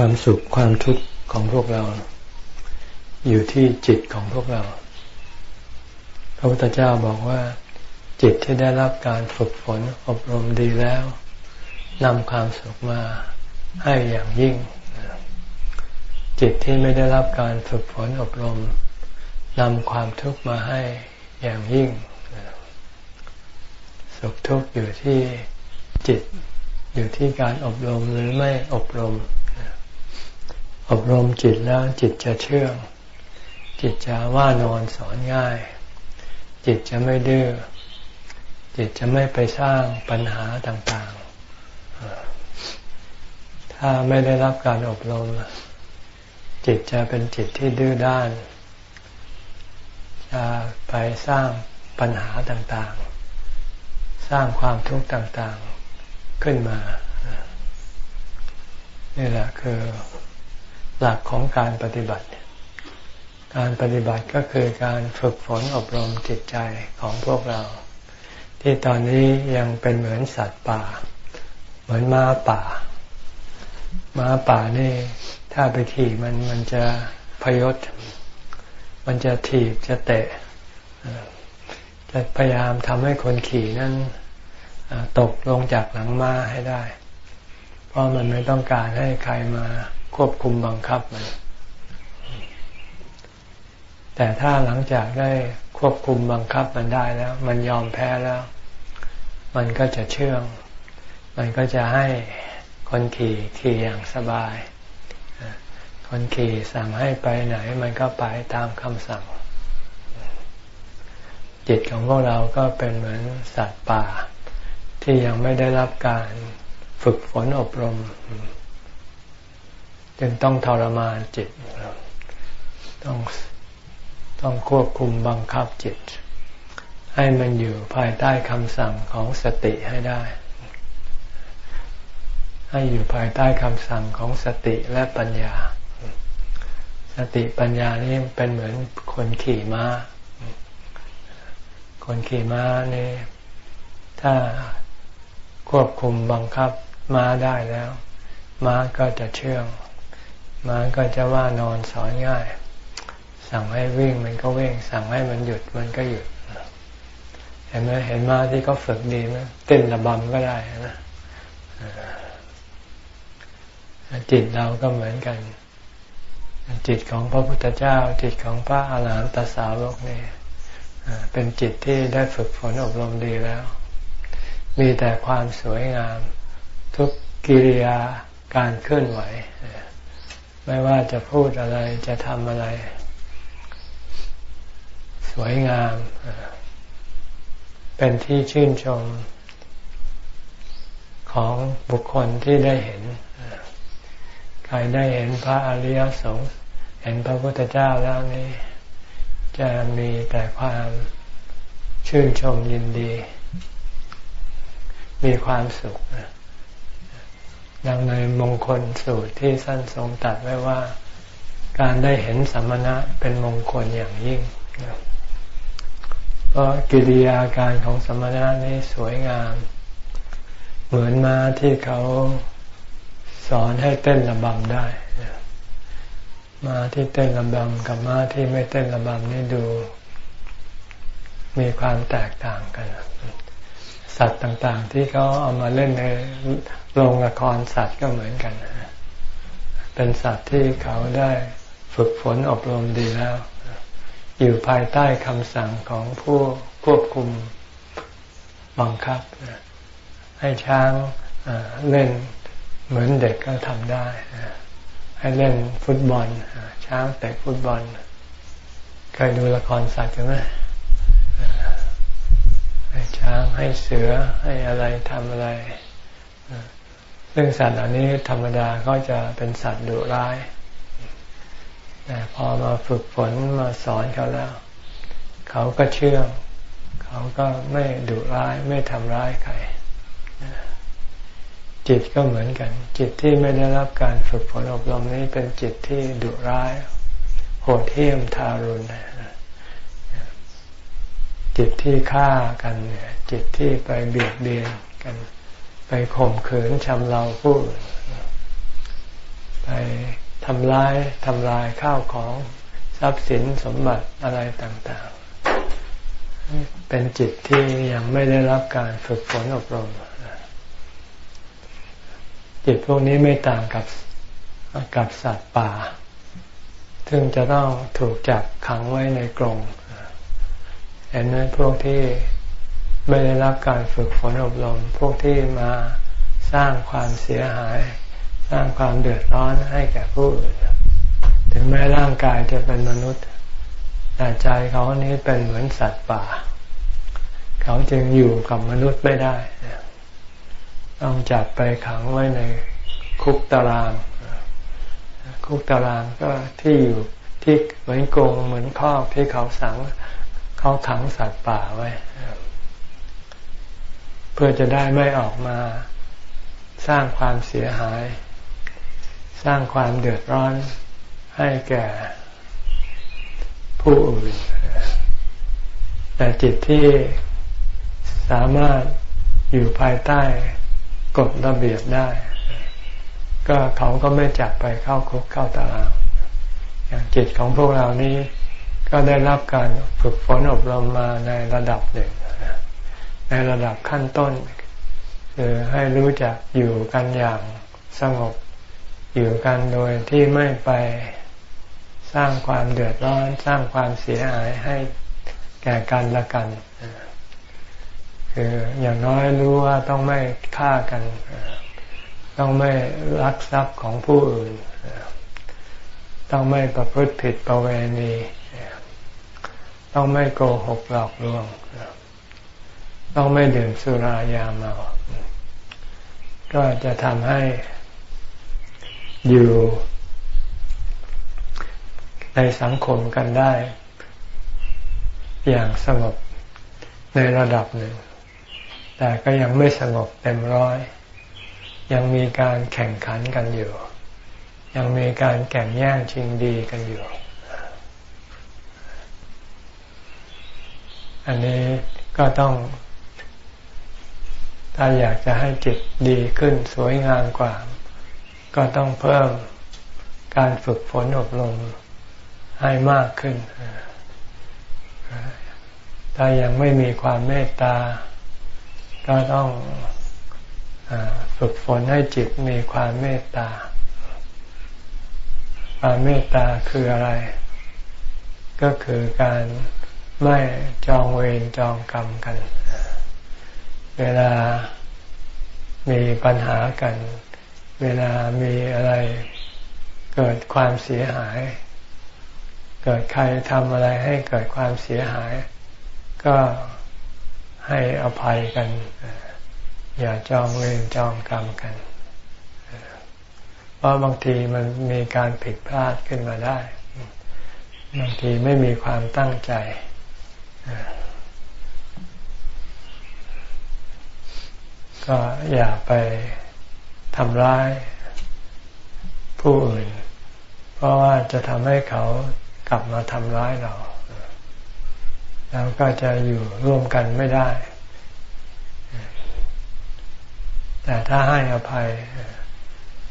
ความสุขความทุกข์ของพวกเรา อยู่ที่จิตของพวกเรา พระพุทธเจ้าบอกว่า จิตที่ได้รับการฝึกฝนอบรมดีแล้วนำความสุขมาให้อย่างยิ่ง จิตที่ไม่ได้รับการฝึกฝนอบรมนำความทุกข์มาให้อย่างยิ่ง สุขทุกข์อยู่ที่จิตอยู่ที่การอบรมหรือไม่อบรม อบรมจิตแล้วจิตจะเชื่อง จิตจะว่านอนสอนง่าย จิตจะไม่ดื้อจิตจะไม่ไปสร้างปัญหาต่างๆ ถ้าไม่ได้รับการอบรม จิตจะเป็นจิตที่ดื้อด้าน จะไปสร้างปัญหาต่างๆ สร้างความทุกข์ต่างๆขึ้นมา นี่แหละคือ หลักของการปฏิบัติ การปฏิบัติก็คือการฝึกฝนอบรมจิตใจของพวกเรา ที่ตอนนี้ยังเป็นเหมือนสัตว์ป่า เหมือนม้าป่า ม้าป่านี่ ถ้าไปขี่มันมันจะพยศ มันจะถีบจะเตะ จะพยายามทำให้คนขี่นั้นตกลงจากหลังม้าให้ได้ เพราะมันไม่ต้องการให้ใครมา ควบคุมบังคับมัน แต่ถ้าหลังจากได้ควบคุมบังคับมันได้แล้ว มันยอมแพ้แล้ว มันก็จะเชื่อง มันก็จะให้คนขี่ขี่อย่างสบาย คนขี่สั่งให้ไปไหน มันก็ไปตามคำสั่ง จิตของพวกเราก็เป็นเหมือนสัตว์ป่า ที่ยังไม่ได้รับการฝึกฝนอบรม จึงต้องทรมานจิต ต้องต้องควบคุมบังคับจิต ให้มันอยู่ภายใต้คำสั่งของสติให้ได้ ให้อยู่ภายใต้คำสั่งของสติและปัญญา สติปัญญานี่เป็นเหมือนคนขี่ม้า คนขี่ม้านี่ถ้าควบคุมบังคับม้าได้แล้ว ม้าก็จะเชื่อง ม้าก็จะว่านอนสอนง่าย สั่งให้วิ่งมันก็วิ่ง สั่งให้มันหยุดมันก็หยุด เห็นไหมเห็นม้าที่เขาฝึกดีไหมเต้นระบำก็ได้นะจิตเราก็เหมือนกัน จิตของพระพุทธเจ้า จิตของพระอาหารหันตสาวกนี่เป็นจิตที่ได้ฝึกฝนอบรมดีแล้ว มีแต่ความสวยงาม ทุกกิริยาการเคลื่อนไหว ไม่ว่าจะพูดอะไรจะทำอะไร สวยงาม เป็นที่ชื่นชมของบุคคลที่ได้เห็น ใครได้เห็นพระอริยสงฆ์เห็นพระพุทธเจ้าแล้วนี้ จะมีแต่ความชื่นชมยินดี มีความสุข ดังในมงคลสูตรที่สั้นทรงตัดไว้ว่า การได้เห็นสัมมณะเป็นมงคลอย่างยิ่ง เพราะกิริยาการของสมณะนี้สวยงาม เหมือนมาที่เขาสอนให้เต้นระบำได้มาที่เต้นระบำกับมาที่ไม่เต้นระบำนี่ดู มีความแตกต่างกัน สัตว์ต่างๆ ที่เขาเอามาเล่นในโรงละครสัตว์ก็เหมือนกันเป็นสัตว์ที่เขาได้ฝึกฝนอบรมดีแล้ว อยู่ภายใต้คำสั่งของผู้ควบคุมบังคับ ให้ช้างเล่นเหมือนเด็กก็ทำได้ ให้เล่นฟุตบอล ช้างแต่ฟุตบอล เคยดูละครสัตว์ไหม ให้ช้างให้เสือให้อะไรทำอะไร ซึ่งสัตว์เหล่านี้ธรรมดาก็จะเป็นสัตว์ดุร้ายแต่พอมาฝึกฝนมาสอนเขาแล้ว เขาก็เชื่องเขาก็ไม่ดุร้ายไม่ทำร้ายใครจิตก็เหมือนกัน จิตที่ไม่ได้รับการฝึกฝนอบรมนี้เป็นจิตที่ดุร้าย โหดเหี้ยมทารุณ จิตที่ฆ่ากันเนี่ยจิตที่ไปเบียดเบียนกัน ไปข่มขืนชำเราผู้ไปทำร้ายทำลายข้าวของทรัพย์สินสมบัติอะไรต่างๆ เป็นจิตที่ยังไม่ได้รับการฝึกฝนอบรม จิตพวกนี้ไม่ต่างกับกับสัตว์ป่า ซึ่งจะต้องถูกจับขังไว้ในกรง ห็นไหมพวกที่ไม่ได้รับการฝึกฝนอบรม พวกที่มาสร้างความเสียหาย สร้างความเดือดร้อนให้แก่ผู้อื่นถึงแม้ร่างกายจะเป็นมนุษย์ แต่ใจเขานี้เป็นเหมือนสัตว์ป่า เขาจึงอยู่กับมนุษย์ไม่ได้ ต้องจับไปขังไว้ในคุกตาราง คุกตารางก็ที่อยู่ที่เหมือนกรงเหมือนคอกที่เขาสัง เขาขังสัตว์ป่าไว้ เพื่อจะได้ไม่ออกมาสร้างความเสียหาย สร้างความเดือดร้อนให้แก่ผู้อื่น แต่จิตที่สามารถอยู่ภายใต้กฎระเบียบได้ ก็เขาก็ไม่จับไปเข้าคุกเข้าตาราง อย่างจิตของพวกเรานี้ ก็ได้รับการฝึกฝนอบรมมาในระดับหนึ่ง ในระดับขั้นต้น คือให้รู้จักอยู่กันอย่างสงบ อยู่กันโดยที่ไม่ไปสร้างความเดือดร้อน สร้างความเสียหายให้แก่กันละกัน คืออย่างน้อยรู้ว่าต้องไม่ฆ่ากัน ต้องไม่ลักทรัพย์ของผู้อื่น ต้องไม่ประพฤติผิดประเวณี ต้องไม่โกหกหลอกลวง ต้องไม่ดื่มสุรายาเมาก็จะทำให้อยู่ในสังคมกันได้ อย่างสงบในระดับหนึ่ง แต่ก็ยังไม่สงบเต็มร้อย ยังมีการแข่งขันกันอยู่ ยังมีการแข่งแย่งชิงดีกันอยู่ อันนี้ก็ต้อง ถ้าอยากจะให้จิตดีขึ้นสวยงามกว่า ก็ต้องเพิ่มการฝึกฝนอบรมให้มากขึ้น ถ้ายังไม่มีความเมตตา ก็ต้องอฝึกฝนให้จิตมีความเมตตา ความเมตตาคืออะไร ก็คือการ ไม่จองเวรจองกรรมกัน เวลามีปัญหากัน เวลามีอะไรเกิดความเสียหาย เกิดใครทำอะไรให้เกิดความเสียหาย ก็ให้อภัยกัน อย่าจองเวรจองกรรมกัน เพราะบางทีมันมีการผิดพลาดขึ้นมาได้ บางทีไม่มีความตั้งใจ ก็อย่าไปทำร้ายผู้อื่น เพราะว่าจะทำให้เขากลับมาทำร้ายเรา แล้วก็จะอยู่ร่วมกันไม่ได้ แต่ถ้าให้อภัย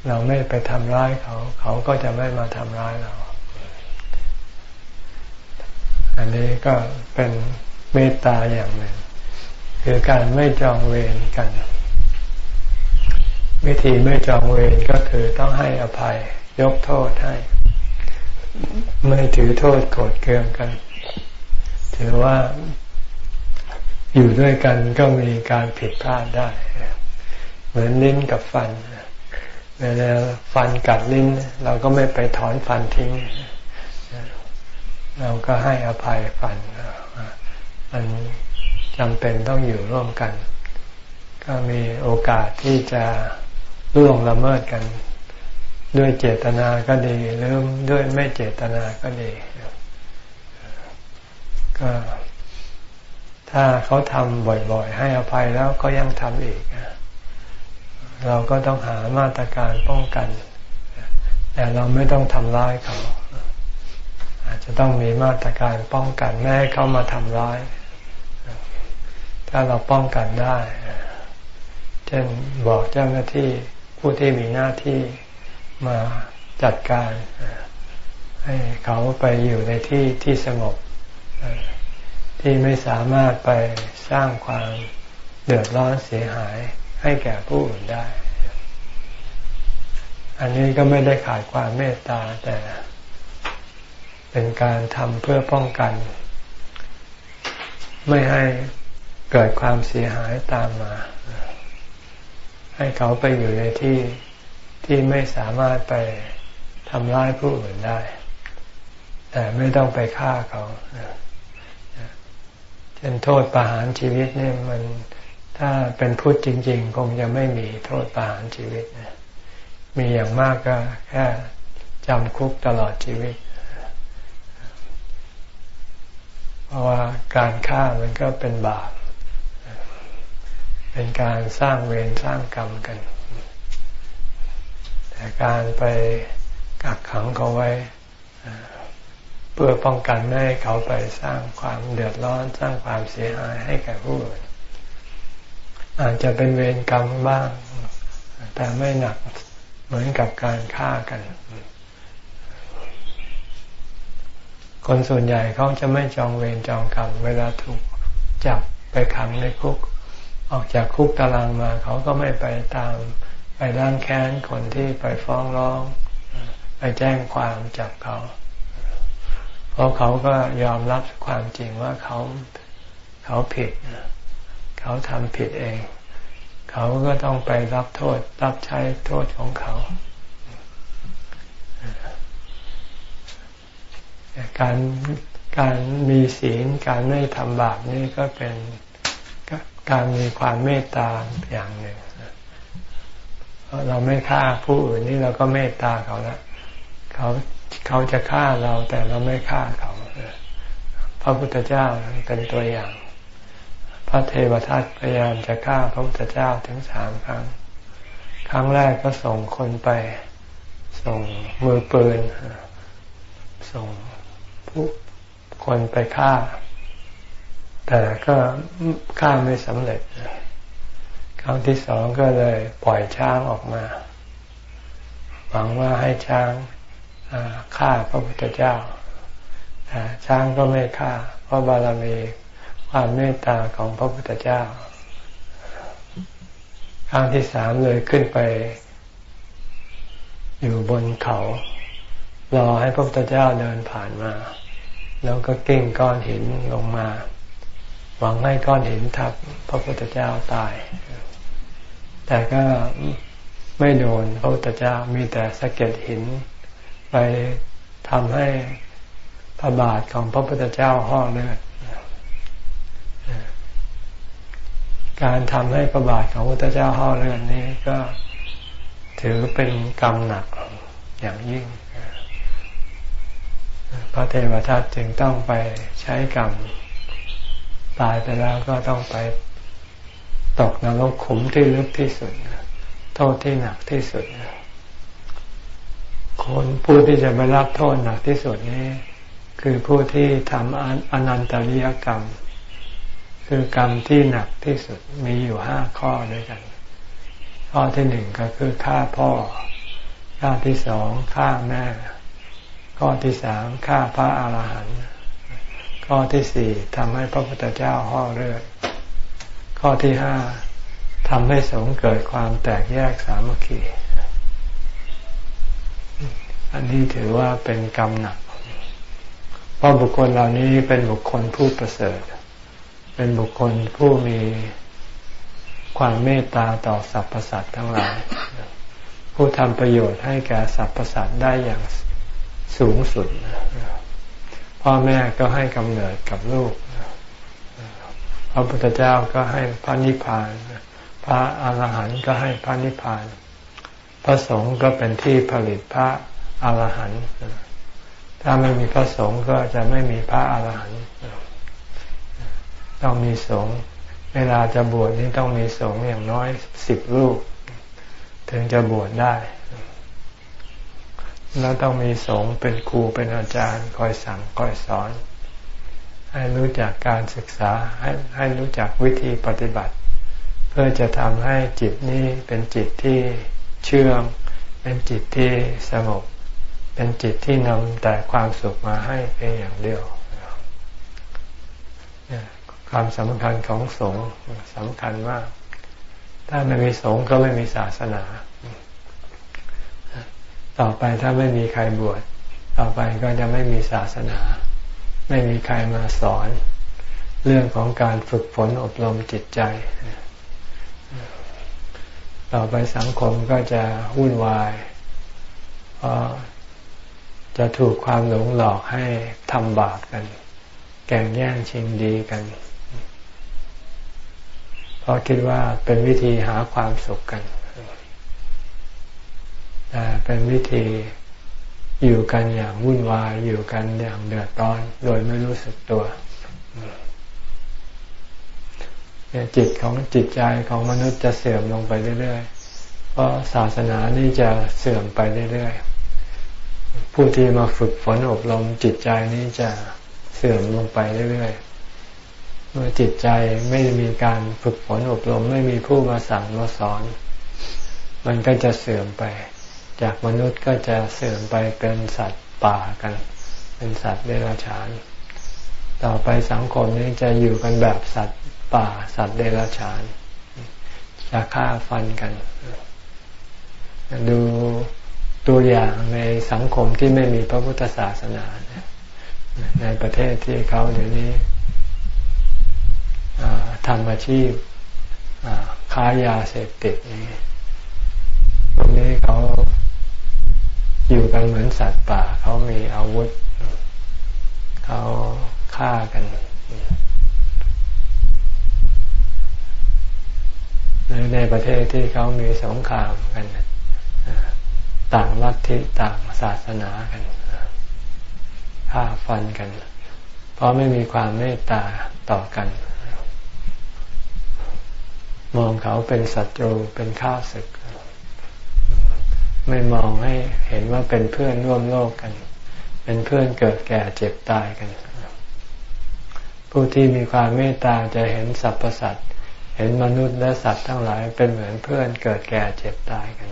เราไม่ไปทำร้ายเขา เขาก็จะไม่มาทำร้ายเรา อันนี้ก็เป็นเมตตาอย่างหนึ่ง คือการไม่จองเวรกัน วิธีไม่จองเวรก็คือต้องให้อภัย ยกโทษให้ ไม่ถือโทษโกรธเคืองกัน ถือว่าอยู่ด้วยกันก็มีการผิดพลาดได้ เหมือนลิ้นกับฟันเวลาฟันกัดลิ้น เราก็ไม่ไปถอนฟันทิ้ง เราก็ให้อภัยฟันมันจำเป็นต้องอยู่ร่วมกัน ก็มีโอกาสที่จะล่วงละเมิดกัน ด้วยเจตนาก็ดีหรือด้วยไม่เจตนาก็ดี ก็ถ้าเขาทำบ่อยๆ ให้อภัยแล้วก็ยังทำอีก เราก็ต้องหามาตรการป้องกัน แต่เราไม่ต้องทำร้ายเขา อาจจะต้องมีมาตรการป้องกันไม่ให้เขามาทำร้าย ถ้าเราป้องกันได้ เช่นบอกเจ้าหน้าที่ผู้ที่มีหน้าที่มาจัดการ ให้เขาไปอยู่ในที่ที่สงบ ที่ไม่สามารถไปสร้างความเดือดร้อนเสียหายให้แก่ผู้อื่นได้ อันนี้ก็ไม่ได้ขาดความเมตตาแต่ เป็นการทำเพื่อป้องกัน ไม่ให้เกิดความเสียหายตามมา ให้เขาไปอยู่ในที่ที่ไม่สามารถไปทำร้ายผู้อื่นได้ แต่ไม่ต้องไปฆ่าเขาเช่นโทษประหารชีวิตนี่มันถ้าเป็นพุทธจริง ๆ คงจะไม่มีโทษประหารชีวิตมีอย่างมากก็แค่จำคุกตลอดชีวิต เพ ราะว่าการฆ่ามันก็เป็นบาป เป็นการสร้างเวรสร้างกรรมกัน แต่การไปกักขังเขาไว้ เพื่อป้องกันไม่ให้เขาไปสร้างความเดือดร้อนสร้างความเสียหายให้แก่ผู้อื่นอาจจะเป็นเวรกรรมบ้าง แต่ไม่หนักเหมือนกับการฆ่ากัน คนส่วนใหญ่เขาจะไม่จองเวรจองกรรมเวลาถูกจับไปขังในคุก ออกจากคุกตารางมาเขาก็ไม่ไปตามไปร่างแค้นคนที่ไปฟ้องร้อง ไปแจ้งความจับเขา เพราะเขาก็ยอมรับความจริงว่าเขาเขาผิด เขาทำผิดเอง เขาก็ต้องไปรับโทษรับใช้โทษของเขา การการมีศีลการไม่ทำบาปนี่ก็เป็นการมีความเมตตาอย่างหนึ่งเราไม่ฆ่าผู้อื่นนี่เราก็เมตตาเขาล้วเขาเขาจะฆ่าเราแต่เราไม่ฆ่าเขาพระพุทธเจ้าเป็นตัวอย่าง พระเทวทัตพยายามจะฆ่าพระพุทธเจ้าถึงสามครั้ง ครั้งแรกก็ส่งคนไป ส่งมือปืนส่ง คนไปฆ่า แต่ก็ฆ่าไม่สำเร็จครั้งที่สองก็เลยปล่อยช้างออกมา หวังว่าให้ช้างฆ่าพระพุทธเจ้าแต่ช้างก็ไม่ฆ่า เพราะบารมีความเมตตาของพระพุทธเจ้า ครั้งที่สามเลยขึ้นไป อยู่บนเขา รอให้พระพุทธเจ้าเดินผ่านมา แล้วก็เกิ้งก้อนหินลงมา หวังให้ก้อนหินทับพระพุทธเจ้าตาย แต่ก็ไม่โดนพระพุทธเจ้ามีแต่สะเก็ดหิน ไปทำให้พระบาทของพระพุทธเจ้าห่อเลือดการทำให้พระบาทของพระพุทธเจ้าห่อเลือดนี้ก็ถือเป็นกรรมหนักอย่างยิ่ง พระเทวทัตจึงต้องไปใช้กรรม ตายไปแล้วก็ต้องไปตกนรกขุมที่ลึกที่สุด โทษที่หนักที่สุด คนผู้ที่จะไปรับโทษหนักที่สุดนี้ คือผู้ที่ทำอนันตริยกรรม คือกรรมที่หนักที่สุดมีอยู่ห้าข้อด้วยกัน ข้อที่หนึ่งก็คือฆ่าพ่อ ข้อที่สองฆ่าแม่ ข้อที่สามฆ่าพระอาหารหันต์ข้อที่สี่ทำให้พระพุทธเจ้าห่อเลือดข้อที่ห้าทำให้สงเกิดความแตกแยกสามัคคีอันนี้ถือว่าเป็นกรรมหนัก เพราะบุคคลเหล่านี้เป็นบุคคลผู้ประเสริฐ เป็นบุคคลผู้มีความเมตตาต่อสรรพสัตว์ทั้งหลาย ผู้ทำประโยชน์ให้แก่สรรพสัตว์ได้อย่าง สูงสุด พ่อแม่ก็ให้กำเนิดกับลูกพระพุทธเจ้าก็ให้พระนิพพาน พระอาหารหันต์ก็ให้พระนิพพาน พระสงฆ์ก็เป็นที่ผลิตพระอาหารหันต์ถ้าไม่มีพระสงฆ์ก็จะไม่มีพระอาหารหันต์ต้องมีสงฆ์เวลาจะบวชนี่ต้องมีสงฆ์อย่างน้อยสิบรูป ถึงจะบวชได้ แล้วต้องมีสงฆ์เป็นครูเป็นอาจารย์ คอยสั่งคอยสอน ให้รู้จักการศึกษาให้ให้รู้จักวิธีปฏิบัติ เพื่อจะทำให้จิตนี้เป็นจิตที่เชื่องเป็นจิตที่สงบเป็นจิตที่นำแต่ความสุขมาให้เพียงอย่างเดียวความสำคัญของสงฆ์สำคัญว่าถ้าไม่มีสงฆ์ก็ไม่มีศาสนา ต่อไปถ้าไม่มีใครบวชต่อไปก็จะไม่มีศาสนา ไม่มีใครมาสอน เรื่องของการฝึกฝนอบรมจิตใจ ต่อไปสังคมก็จะวุ่นวายเพราะจะถูกความหลงหลอกให้ทำบาปกัน แก่งแย่งชิงดีกันเพราะคิดว่าเป็นวิธีหาความสุขกัน แต่เป็นวิธีอยู่กันอย่างวุ่นวายอยู่กันอย่างเดือดร้อน โดยไม่รู้สึกตัวจิตของจิตใจของมนุษย์จะเสื่อมลงไปเรื่อยๆ เพราะศาสนานี่จะเสื่อมไปเรื่อยๆ ผู้ที่มาฝึกฝนอบรมจิตใจนี้จะเสื่อมลงไปเรื่อยๆ เมื่อจิตใจไม่มีการฝึกฝนอบรม ไม่มีผู้มาสั่งมาสอน มันก็จะเสื่อมไป จากมนุษย์ก็จะเสื่อมไปเป็นสัตว์ป่ากัน เป็นสัตว์เดรัจฉาน ต่อไปสังคมนี้จะอยู่กันแบบสัตว์ป่า สัตว์เดรัจฉาน จะฆ่าฟันกัน ดูตัวอย่างในสังคมที่ไม่มีพระพุทธศาสนาในประเทศที่เขาเดี๋ยวนี้ทำอาชีพค้ายาเสพติดนี่ตรงนี้เขา อยู่กันเหมือนสัตว์ป่า เขามีอาวุธ เขาฆ่ากันหรือในประเทศที่เขามีสงครามกัน ต่างลัทธิต่างศาสนากันฆ่าฟันกัน เพราะไม่มีความเมตตาต่อกัน มองเขาเป็นศัตรูเป็นข้าศึก ไม่มองให้เห็นว่าเป็นเพื่อนร่วมโลกกัน เป็นเพื่อนเกิดแก่เจ็บตายกัน ผู้ที่มีความเมตตาจะเห็นสรรพสัตว์เห็นมนุษย์และสัตว์ทั้งหลายเป็นเหมือนเพื่อนเกิดแก่เจ็บตายกัน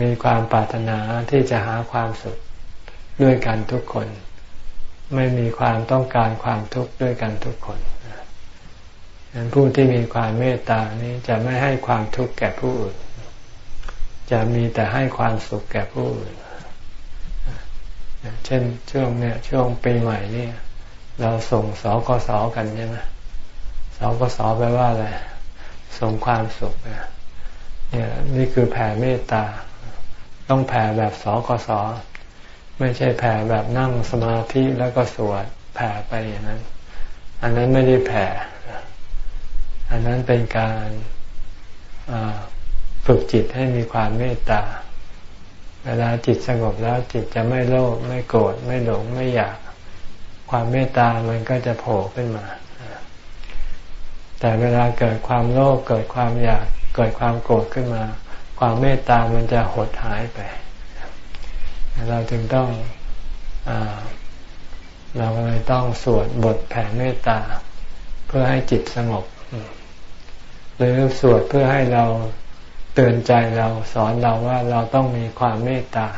มีความปรารถนาที่จะหาความสุขด้วยกันทุกคน ไม่มีความต้องการความทุกข์ด้วยกันทุกคน นั้นผู้ที่มีความเมตตานี้จะไม่ให้ความทุกข์แก่ผู้อื่น จะมีแต่ให้ความสุขแก่ผู้อื่น เช่นช่วงเนี้ยช่วงปีใหม่นี่เราส่งสกสกันใช่ไหมสกสแปลว่าอะไร ส่งความสุขเนี่ยนี่คือแผ่เมตตา ต้องแผ่แบบสกสไม่ใช่แผ่แบบนั่งสมาธิแล้วก็สวดแผ่ไปอย่างนั้น อันนั้นไม่ได้แผ่ อันนั้นเป็นการฝึกจิตให้มีความเมตตา เวลาจิตสงบแล้วจิตจะไม่โลภไม่โกรธไม่หลงไม่อยาก ความเมตตามันก็จะโผล่ขึ้นมา แต่เวลาเกิดความโลภเกิดความอยากเกิดความโกรธขึ้นมา ความเมตตามันจะหดหายไป เราจึงต้องอเราเลยต้องสวดบทแผ่เมตตา เพื่อให้จิตสงบ หรือสวดเพื่อให้เราเตือนใจเราสอนเราว่าเราต้องมีความเมตตา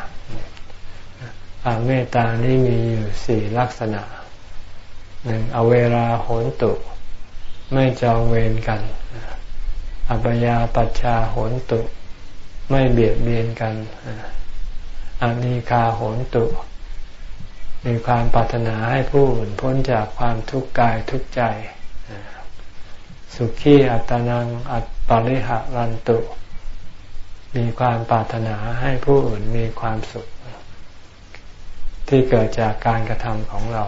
ความเมตตานี่มีอยู่สี่ลักษณะหนึ่งอเวลาโหนตุ ไม่จองเวรกัน อัปยาปัชชาโหนตุ ไม่เบียดเบียนกันอานิคาโหนตุ มีความปรารถนาให้ผู้อื่นพ้นจากความทุกข์กายทุกข์ใจ สุขีอัตนังอัตปริหะรันตุ มีความปรารถนาให้ผู้อื่นมีความสุข ที่เกิดจากการกระทำของเรา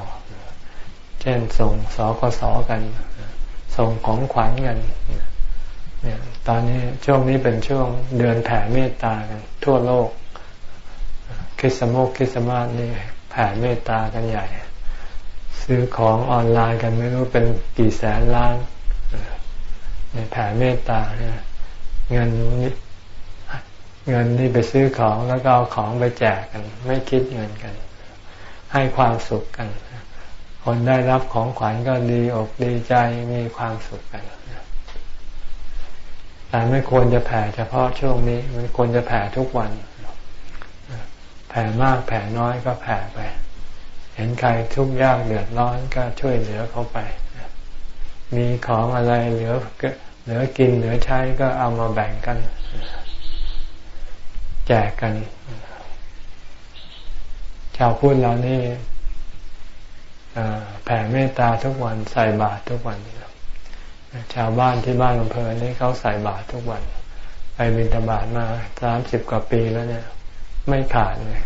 เช่นส่งสกสกัน ส่งของขวัญกันเนี่ยตอนนี้ช่วงนี้เป็นช่วงเดือนแผ่เมตตากัน ทั่วโลก คริสต์มกคริสต์มาสนี่แผ่เมตตากันใหญ่ ซื้อของออนไลน์กันไม่รู้เป็นกี่แสนล้าน แผ่เมตตาเงินเงินนี่ไปซื้อของแล้วก็เอาของไปแจกกัน ไม่คิดเงินกัน ให้ความสุขกัน คนได้รับของขวัญก็ดีอกดีใจมีความสุขกันแต่แต่ไม่ควรจะแผ่เฉพาะช่วงนี้ มันควรจะแผ่ทุกวัน แผ่มากแผ่น้อยก็แผ่ไป เห็นใครทุกข์ยากเดือดร้อนก็ช่วยเหลือเขาไป มีของอะไรเหลือเหลือกินเหลือใช้ก็เอามาแบ่งกัน แจกกัน ชาวพุทธเรานี่แผ่เมตตาทุกวันใส่บาตรทุกวันชาวบ้านที่บ้านอำเภอนี่เขาใส่บาตรทุกวันไปบิณฑบาตมาสามสิบกว่าปีแล้วเนี่ย ไม่ขาดเลย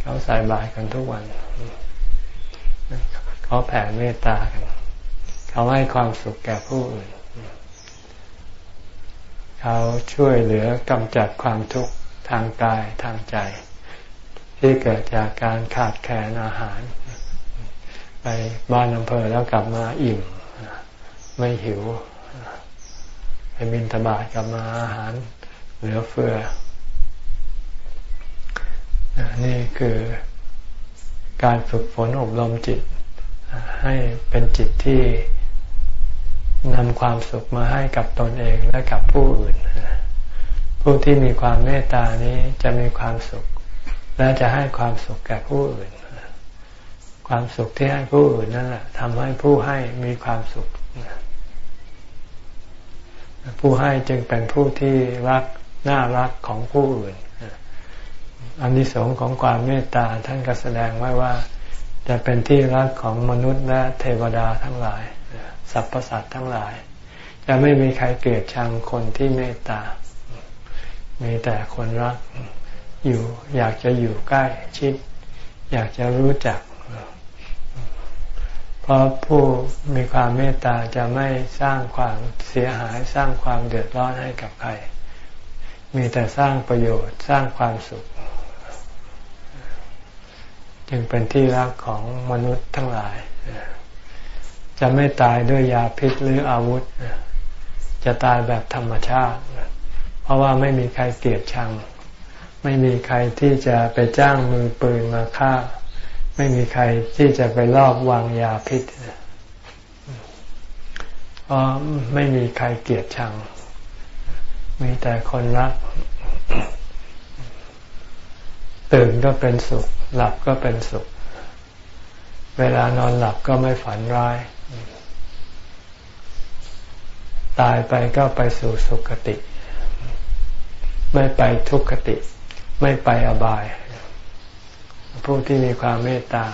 เขาใส่บาตรกันทุกวันเขาแผ่เมตตากัน เขาให้ความสุขแก่ผู้อื่น เขาช่วยเหลือกำจัดความทุกข์ทางกายทางใจ ที่เกิดจากการขาดแคลนอาหาร ไปบ้านอำเภอแล้วกลับมาอิ่ม ไม่หิว ไปบินทบาทกลับมาอาหาร เหลือเฟือ นี่คือการฝึกฝนอบรมจิตให้เป็นจิตที่ นำความสุขมาให้กับตนเองและกับผู้อื่น ผู้ที่มีความเมตตานี้จะมีความสุข และจะให้ความสุขแก่ผู้อื่น ความสุขที่ให้ผู้อื่นนั่นแหละทำให้ผู้ให้มีความสุข ผู้ให้จึงเป็นผู้ที่รักน่ารักของผู้อื่นอันที่สงของความเมตตาท่านก็แสดงไว้ว่า จะเป็นที่รักของมนุษย์และเทวดาทั้งหลาย สรรพสัตว์ทั้งหลาย จะไม่มีใครเกลียดชังคนที่เมตตา มีแต่คนรักอยู่อยากจะอยู่ใกล้ชิด อยากจะรู้จัก เพราะผู้มีความเมตตาจะไม่สร้างความเสียหายสร้างความเดือดร้อนให้กับใคร มีแต่สร้างประโยชน์สร้างความสุข จึงเป็นที่รักของมนุษย์ทั้งหลาย จะไม่ตายด้วยยาพิษหรืออาวุธ จะตายแบบธรรมชาติ เพราะว่าไม่มีใครเกลียดชัง ไม่มีใครที่จะไปจ้างมือปืนมาฆ่า ไม่มีใครที่จะไปลอบวางยาพิษเพราะไม่มีใครเกลียดชัง มีแต่คนรัก ตื่นก็เป็นสุข หลับก็เป็นสุข เวลานอนหลับก็ไม่ฝันร้าย ตายไปก็ไปสู่สุคติ ไม่ไปทุกขติ ไม่ไปอบาย ผู้ที่มีความเมตตา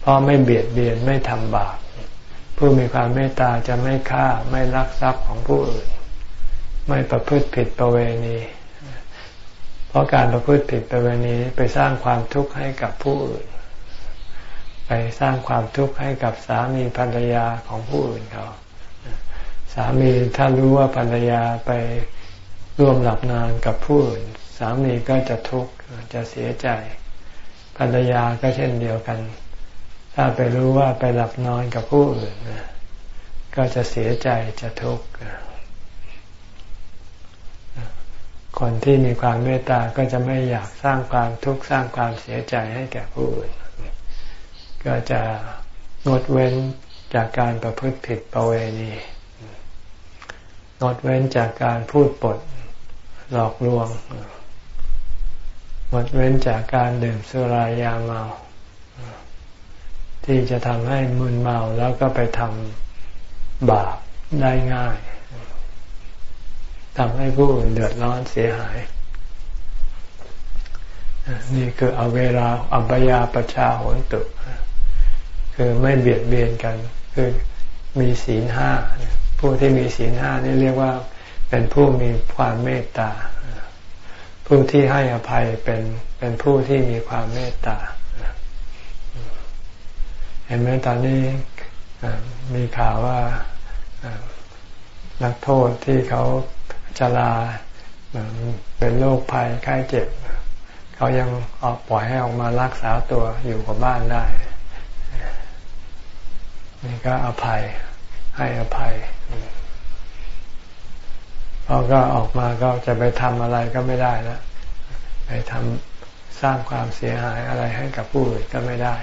เพราะไม่เบียดเบียนไม่ทำบาปผู้มีความเมตตาจะไม่ฆ่าไม่ลักทรัพย์ของผู้อื่น ไม่ประพฤติผิดประเวณี เพราะการประพฤติผิดประเวณีไปสร้างความทุกข์ให้กับผู้อื่น ไปสร้างความทุกข์ให้กับสามีภรรยาของผู้อื่นเขาามีถ้ารู้ว่าภรรยาไปร่วมหลับนอนกับผู้อื่นสามีก็จะทุกข์จะเสียใจ ภรรยาก็เช่นเดียวกัน ถ้าไปรู้ว่าไปหลับนอนกับผู้อื่นก็จะเสียใจจะทุกข์คนที่มีความเมตตาก็จะไม่อยากสร้างความทุกข์สร้างความเสียใจให้แก่ผู้อื่น ก็จะงดเว้นจากการประพฤติผิดประเวณี งดเว้นจากการพูดปดหลอกลวงหมดเว้นจากการดื่มสุรายาเมา ที่จะทำให้มึนเมาแล้วก็ไปทำบาปได้ง่ายทำให้ผู้อื่นเดือดร้อนเสียหาย นี่คือเอาเวลาอัปยาประชาโหนตุคือไม่เบียดเบียนกัน คือมีศีลห้า ผู้ที่มีศีลห้านี่เรียกว่าเป็นผู้มีความเมตตา ผู้ที่ให้อภัยเป็นเป็นผู้ที่มีความเมตตา เห็นไหมตอนนี้มีข่าวว่านักโทษที่เขาจลาเป็นโรคภัยไข้เจ็บ เขายังออกปล่อยให้ออกมารักษาตัวอยู่กับบ้านได้ นี่ก็อภัยให้อภัย เขาก็ออกมาก็จะไปทำอะไรก็ไม่ได้แล้วไปทำสร้างความเสียหายอะไรให้กับผู้อื่นก็ไม่ได้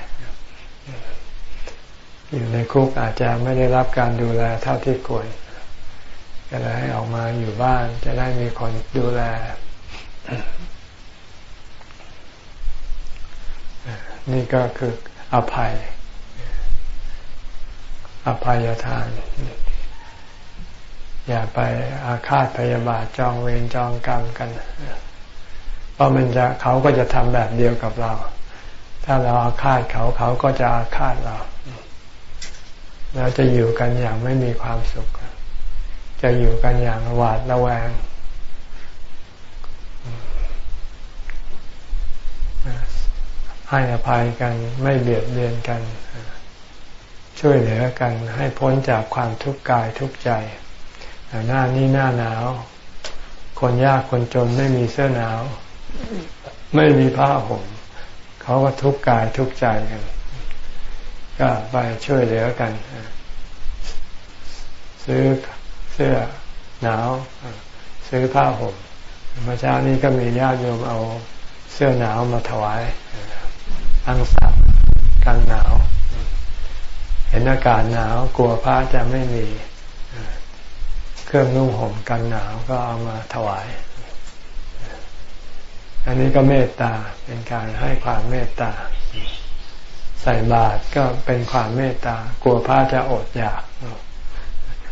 อยู่ในคุกอาจจะไม่ได้รับการดูแลเท่าที่ควรก็เลยให้ออกมาอยู่บ้านจะได้มีคนดูแล นี่ก็คืออภัย อภัยทาน อย่าไปอาฆาตพยาบาทจองเวรจองกรรมกัน เพราะมันจะเขาก็จะทำแบบเดียวกับเรา ถ้าเราอาฆาตเขาเขาก็จะอาฆาตเราเราจะอยู่กันอย่างไม่มีความสุข จะอยู่กันอย่างหวาดระแวง ให้อภัยกันไม่เบียดเบียนกัน ช่วยเหลือกันให้พ้นจากความทุกข์กายทุกข์ใจ หน้านี้หน้าหนาว คนยากคนจนไม่มีเสื้อหนาว ไม่มีผ้าห่มเขาก็ทุกข์กายทุกข์ใจกันก็ไปช่วยเหลือกัน ซื้อเสื้อหนาว ซื้อผ้าห่มเมื่อเช้านี้ก็มีญาติโยมเอาเสื้อหนาวมาถวายอังสากันหนาว เห็นอากาศหนาว กลัวพระจะไม่มี เครื่องนุ่งห่มกันหนาวก็เอามาถวาย อันนี้ก็เมตตาเป็นการให้ความเมตตา ใส่บาตรก็เป็นความเมตตากลัวพระจะอดอยาก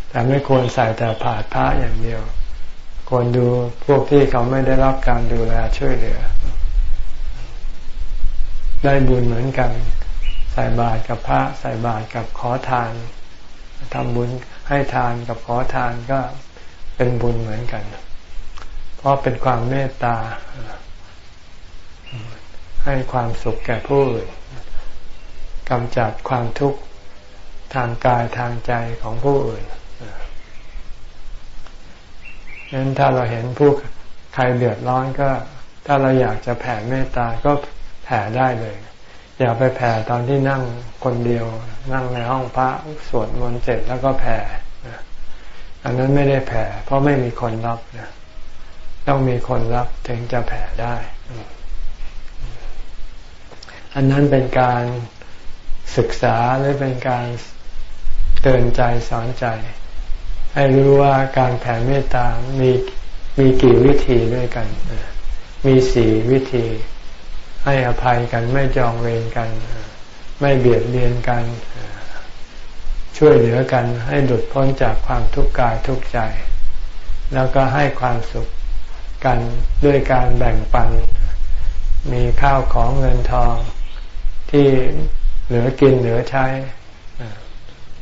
แต่ไม่ควรใส่แต่ผาดพระอย่างเดียว ควรดูพวกที่เขาไม่ได้รับการดูแลช่วยเหลือ ได้บุญเหมือนกันใส่บาตรกับพระใส่บาตรกับขอทานทำบุญ ให้ทานกับขอทานก็เป็นบุญเหมือนกัน เพราะเป็นความเมตตา ให้ความสุขแก่ผู้อื่นกำจัดความทุกข์ทางกายทางใจของผู้อื่นนั้นถ้าเราเห็นผู้ใครเดือดร้อนก็ ถ้าเราอยากจะแผ่เมตตาก็แผ่ได้เลย อย่าไปแผ่ตอนที่นั่งคนเดียว นั่งในห้องพระสวดมนต์เสร็จแล้วก็แผ่อันนั้นไม่ได้แผ่ เพราะไม่มีคนรับนะต้องมีคนรับถึงจะแผ่ได้ อันนั้นเป็นการศึกษาหรือเป็นการเตือนใจสอนใจ ให้รู้ว่าการแผ่เมตตามีมีกี่วิธีด้วยกัน มีสี่วิธี ให้อภัยกันไม่จองเวรกัน ไม่เบียดเบียนกัน ช่วยเหลือกันให้หลุดพ้นจากความทุกข์กายทุกข์ใจ แล้วก็ให้ความสุขกันด้วยการแบ่งปัน มีข้าวของเงินทองที่เหลือกินเหลือใช้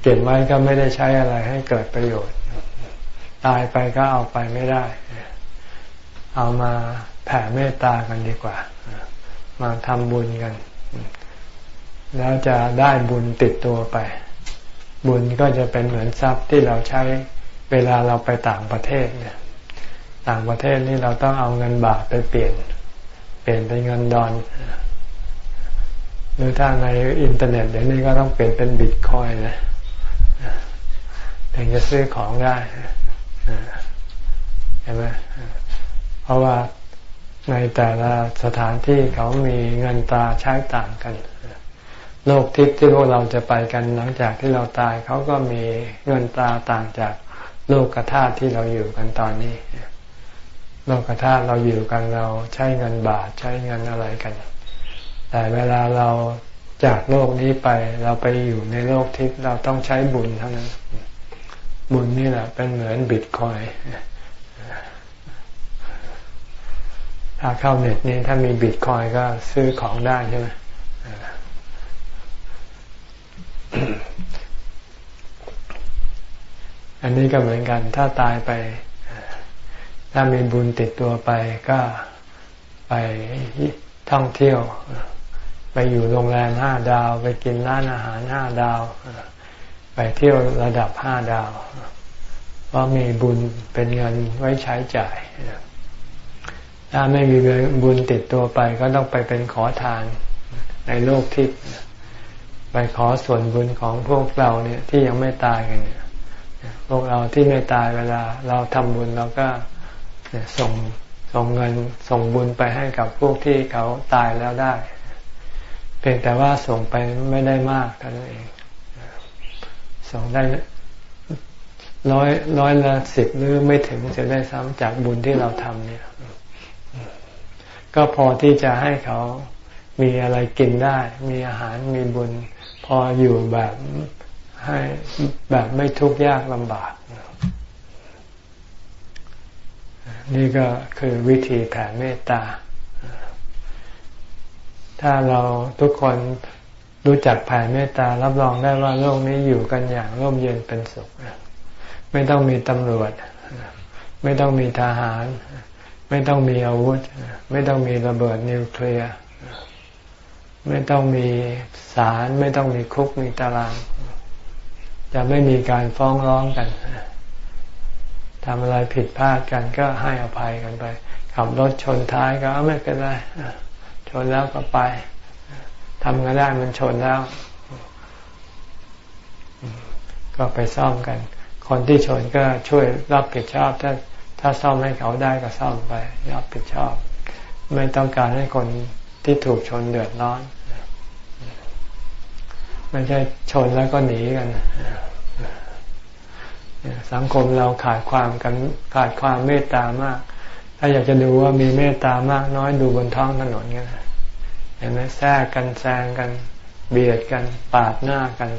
เก็บไว้ก็ไม่ได้ใช้อะไรให้เกิดประโยชน์ ตายไปก็เอาไปไม่ได้ เอามาแผ่เมตตากันดีกว่า มาทำบุญกัน แล้วจะได้บุญติดตัวไป บุญก็จะเป็นเหมือนทรัพย์ที่เราใช้เวลาเราไปต่างประเทศเนี่ย ต่างประเทศนี่เราต้องเอาเงินบาทไปเปลี่ยน เปลี่ยนเป็นเงินดอลลาร์หรือถ้าในอินเทอร์เน็ตเดี๋ยวนี้ก็ต้องเปลี่ยนเป็นบิตคอยนะถึงจะซื้อของได้เห็นไหมเพราะว่า ในแต่ละสถานที่เขามีเงินตราใช้ต่างกัน โลกทิพย์ที่พวกเราจะไปกันหลังจากที่เราตายเขาก็มีเงินตาต่างจากโลกธาตุที่เราอยู่กันตอนนี้ โลกธาตุเราอยู่กันเราใช้เงินบาทใช้เงินอะไรกัน แต่เวลาเราจากโลกนี้ไปเราไปอยู่ในโลกทิพย์เราต้องใช้บุญเท่านั้น บุญนี่แหละเป็นเหมือนบิตคอยถ้า เข้าเน็ตนี้ถ้ามีบิตคอยก็ซื้อของได้ใช่ไหมอันนี้ก็เหมือนกัน ถ้าตายไป ถ้ามีบุญติดตัวไปก็ไปท่องเที่ยว ไปอยู่โรงแรมห้าดาว ไปกินร้านอาหารห้าดาว ไปเที่ยวระดับห้าดาว เพราะมีบุญเป็นเงินไว้ใช้จ่าย ถ้าไม่มีบุญติดตัวไปก็ต้องไปเป็นขอทานในโลกทิพย์ไปขอส่วนบุญของพวกเราเนี่ยที่ยังไม่ตายกันเนี่ยพวกเราที่ไม่ตายเวลา เราทำบุญเราก็ส่งส่งเงินส่งบุญไปให้กับพวกที่เขาตายแล้วได้ เพียงแต่ว่าส่งไปไม่ได้มากเท่านั้นเอง ส่งได้ร้อยร้อยละสิบหรือไม่ถึงจะได้ซ้ำจากบุญที่เราทำเนี่ย ก็พอที่จะให้เขามีอะไรกินได้ มีอาหารมีบุญ พออยู่แบบให้แบบไม่ทุกข์ยากลำบาก นี่ก็คือวิธีแผ่เมตตา ถ้าเราทุกคนรู้จักแผ่เมตตา รับรองได้ว่าโลกนี้อยู่กันอย่างร่มเย็นเป็นสุข ไม่ต้องมีตำรวจ ไม่ต้องมีทหาร ไม่ต้องมีอาวุธ ไม่ต้องมีระเบิดนิวเคลียร์ไม่ต้องมีศาลไม่ต้องมีคุกมีตาราง จะไม่มีการฟ้องร้องกันทำอะไรผิดพลาดกันก็ให้อภัยกันไปขับรถชนท้ายก็ไม่เป็นไรชนแล้วก็ไปทำก็ได้มันชนแล้ว ก็ไปซ่อมกัน คนที่ชนก็ช่วยรับผิดชอบถ้า ถ้าซ่อมให้เขาได้ก็ซ่อมไปรับผิดชอบ ไม่ต้องการให้คนที่ถูกชนเดือดร้อนไม่ใช่ชนแล้วก็หนีกัน สังคมเราขาดความกันขาดความเมตตามาก ถ้าอยากจะดูว่ามีเมตตามากน้อยดูบนท้องถนนกันเห็นไหมแทรกกันแซงกัน เบียดกันปาดหน้ากัน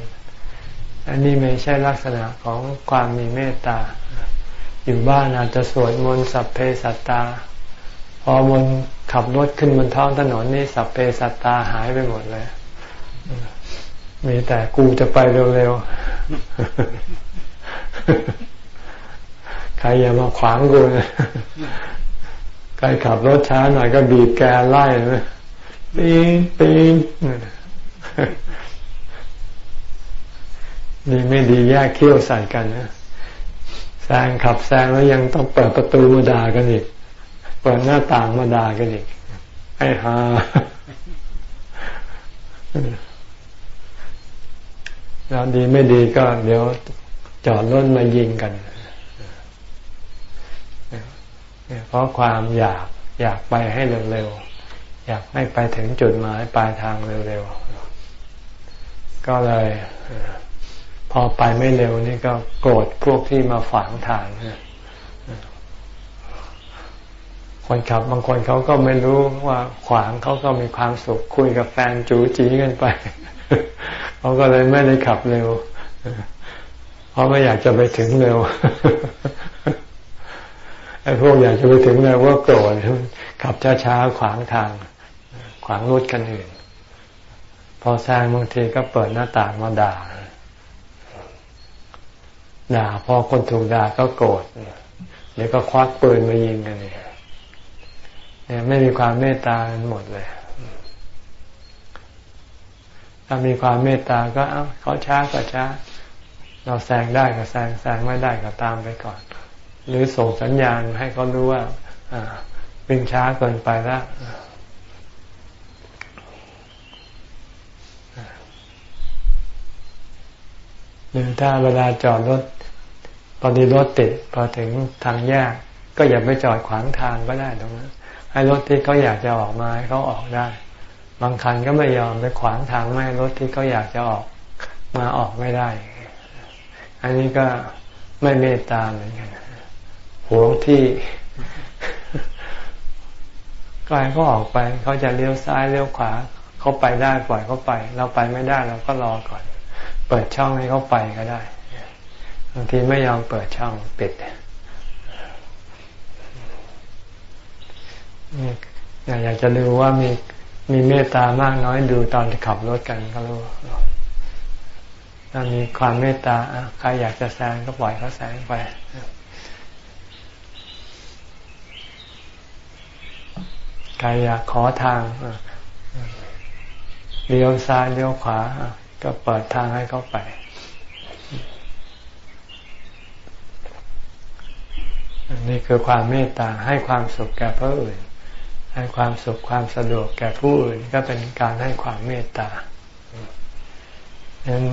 อันนี้ไม่ใช่ลักษณะของความมีเมตตา อยู่บ้านอาจจะสวดมนต์สัพเพสัตตา พอมนขับรถขึ้นบนท้องถนนนี่สัพเพสัตตาหายไปหมดเลย มีแต่กูจะไปเร็วๆ ใครอย่ามาขวางกูนะใครขับรถช้าหน่อยก็บีบแกไล่นะปีนปีนดีไม่ดีแยกเขี้ยวใส่กันนะ แซงขับแซงแล้วยังต้องเปิดประตูมาด่ากันอีก เปิดหน้าต่างมาด่ากันอีกไอ้ฮาแล้วดีไม่ดีก็เดี๋ยวจอดรถมายิงกันเพราะความอยากอยากไปให้เร็วๆ อยากให้ไปถึงจุดหมายปลายทางเร็วๆ ก็เลย พอไปไม่เร็วนี่ก็โกรธพวกที่มาฝังทางคนขับบางคนเขาก็ไม่รู้ว่าขวางเขาก็มีความสุขคุยกับแฟนจูจีกันไปเขาก็เลยไม่ได้ขับเร็วเพราะไม่อยากจะไปถึงเร็วไอ้พวกอยากจะไปถึงเร็วก็โกรธขับช้าๆขวางทาง ขวางรถคันอื่น พอแซงบางทีก็เปิดหน้าต่างมาด่า ด่าพอคนถูกด่าก็โกรธเดี๋ยวก็ควักปืนมายิงกันเนี่ยเนี่ยไม่มีความเมตตาหมดเลย ถ้ามีความเมตตาก็เอ้าเขาช้าก็ช้า เราแซงได้ก็แซงแซงไม่ได้ก็ตามไปก่อน หรือส่งสัญญาณให้เขารู้ว่าวิ่งช้าเกินไปแล้วหรือถ้าเวลาจอดรถ พอดีรถติดพอถึงทางแยก ก็อย่าไปจอดขวางทางก็ได้ตรงนั้น ให้รถที่เขาอยากจะออกมาให้เขาออกได้ บางคันก็ไม่ยอมไปขวางทางไม่รถที่เขาอยากจะออกมาออกไม่ได้ อันนี้ก็ไม่เมตตาเหมือนกันหวงที่กลายก็ออกไป เขาจะเลี้ยวซ้ายเลี้ยวขวาเขาไปได้ปล่อยเขาไป เราไปไม่ได้เราก็รอก่อน เปิดช่องให้เขาไปก็ได้ บางทีไม่ยอมเปิดช่องปิดอยากจะดูว่ามีมีเมตตามากน้อยดูตอนที่ขับรถกันก็รู้ถ้ามีความเมตตาใครอยากจะแซงก็ปล่อยเขาแซงไปใครอยากขอทางเลี้ยวซ้ายเลี้ยวขวา ก็เปิดทางให้เขาไป นี่คือความเมตตาให้ความสุขแก่ผู้อื่น ให้ความสุขความสะดวกแก่ผู้อื่น ก็เป็นการให้ความเมตตาดังนั้น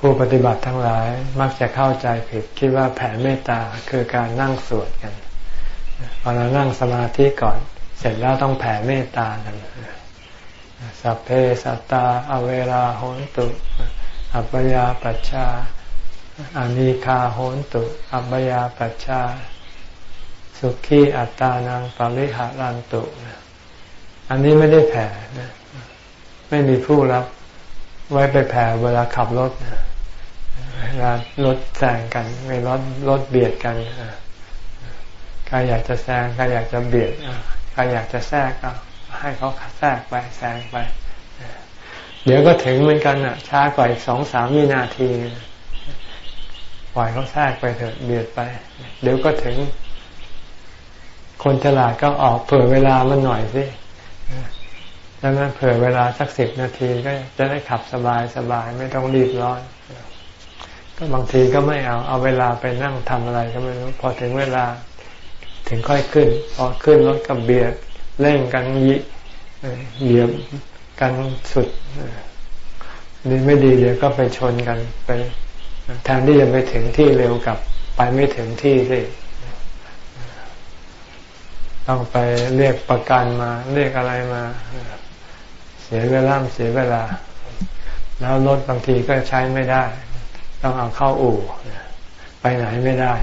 ผู้ปฏิบัติทั้งหลายมักจะเข้าใจผิดคิดว่าแผ่เมตตาคือการนั่งสวดกันพอเรานั่งสมาธิก่อน เสร็จแล้วต้องแผ่เมตตากันสัพเพสัตตา อเวราโหนตุ อัปยาปัชชา อานิคาโหนตุ อัปยาปัชชา สุขีอัตตานังปริหารันตุ อันนี้ไม่ได้แผ่นะไม่มีผู้รับ ไว้ไปแผ่เวลาขับรถเวลารถแซงกันไม่รถรถเบียดกันใครอยากจะแซงใครอยากจะเบียดใครอยากจะแทรกก็ให้เขาแทรกไปแซงไป เดี๋ยวก็ถึงเหมือนกันอะ ช้ากว่าอีกสองสามวินาที ปล่อยเขาแทรกไปเถอะเบียดไป เดี๋ยวก็ถึง คนฉลาดก็ออกเผื่อเวลามันหน่อยสิแล้วนั้นเผื่อเวลาสักสิบนาทีก็จะได้ขับสบายสบายไม่ต้องรีบร้อน ก็บางทีก็ไม่เอา เอาเวลาไปนั่งทำอะไรก็ไม่รู้ พอถึงเวลาถึงค่อยขึ้น พอขึ้นรถก็เบียดเร่งกันยิเหยียบกันสุดดีไม่ดีเดี๋ยวก็ไปชนกันไป แทนที่จะไปถึงที่เร็วกับไปไม่ถึงที่สิต้องไปเรียกประกันมา เรียกอะไรมา เสียเวลาเสียเวลา แล้วรถบางทีก็ใช้ไม่ได้ ต้องเอาเข้าอู่ไปไหนไม่ได้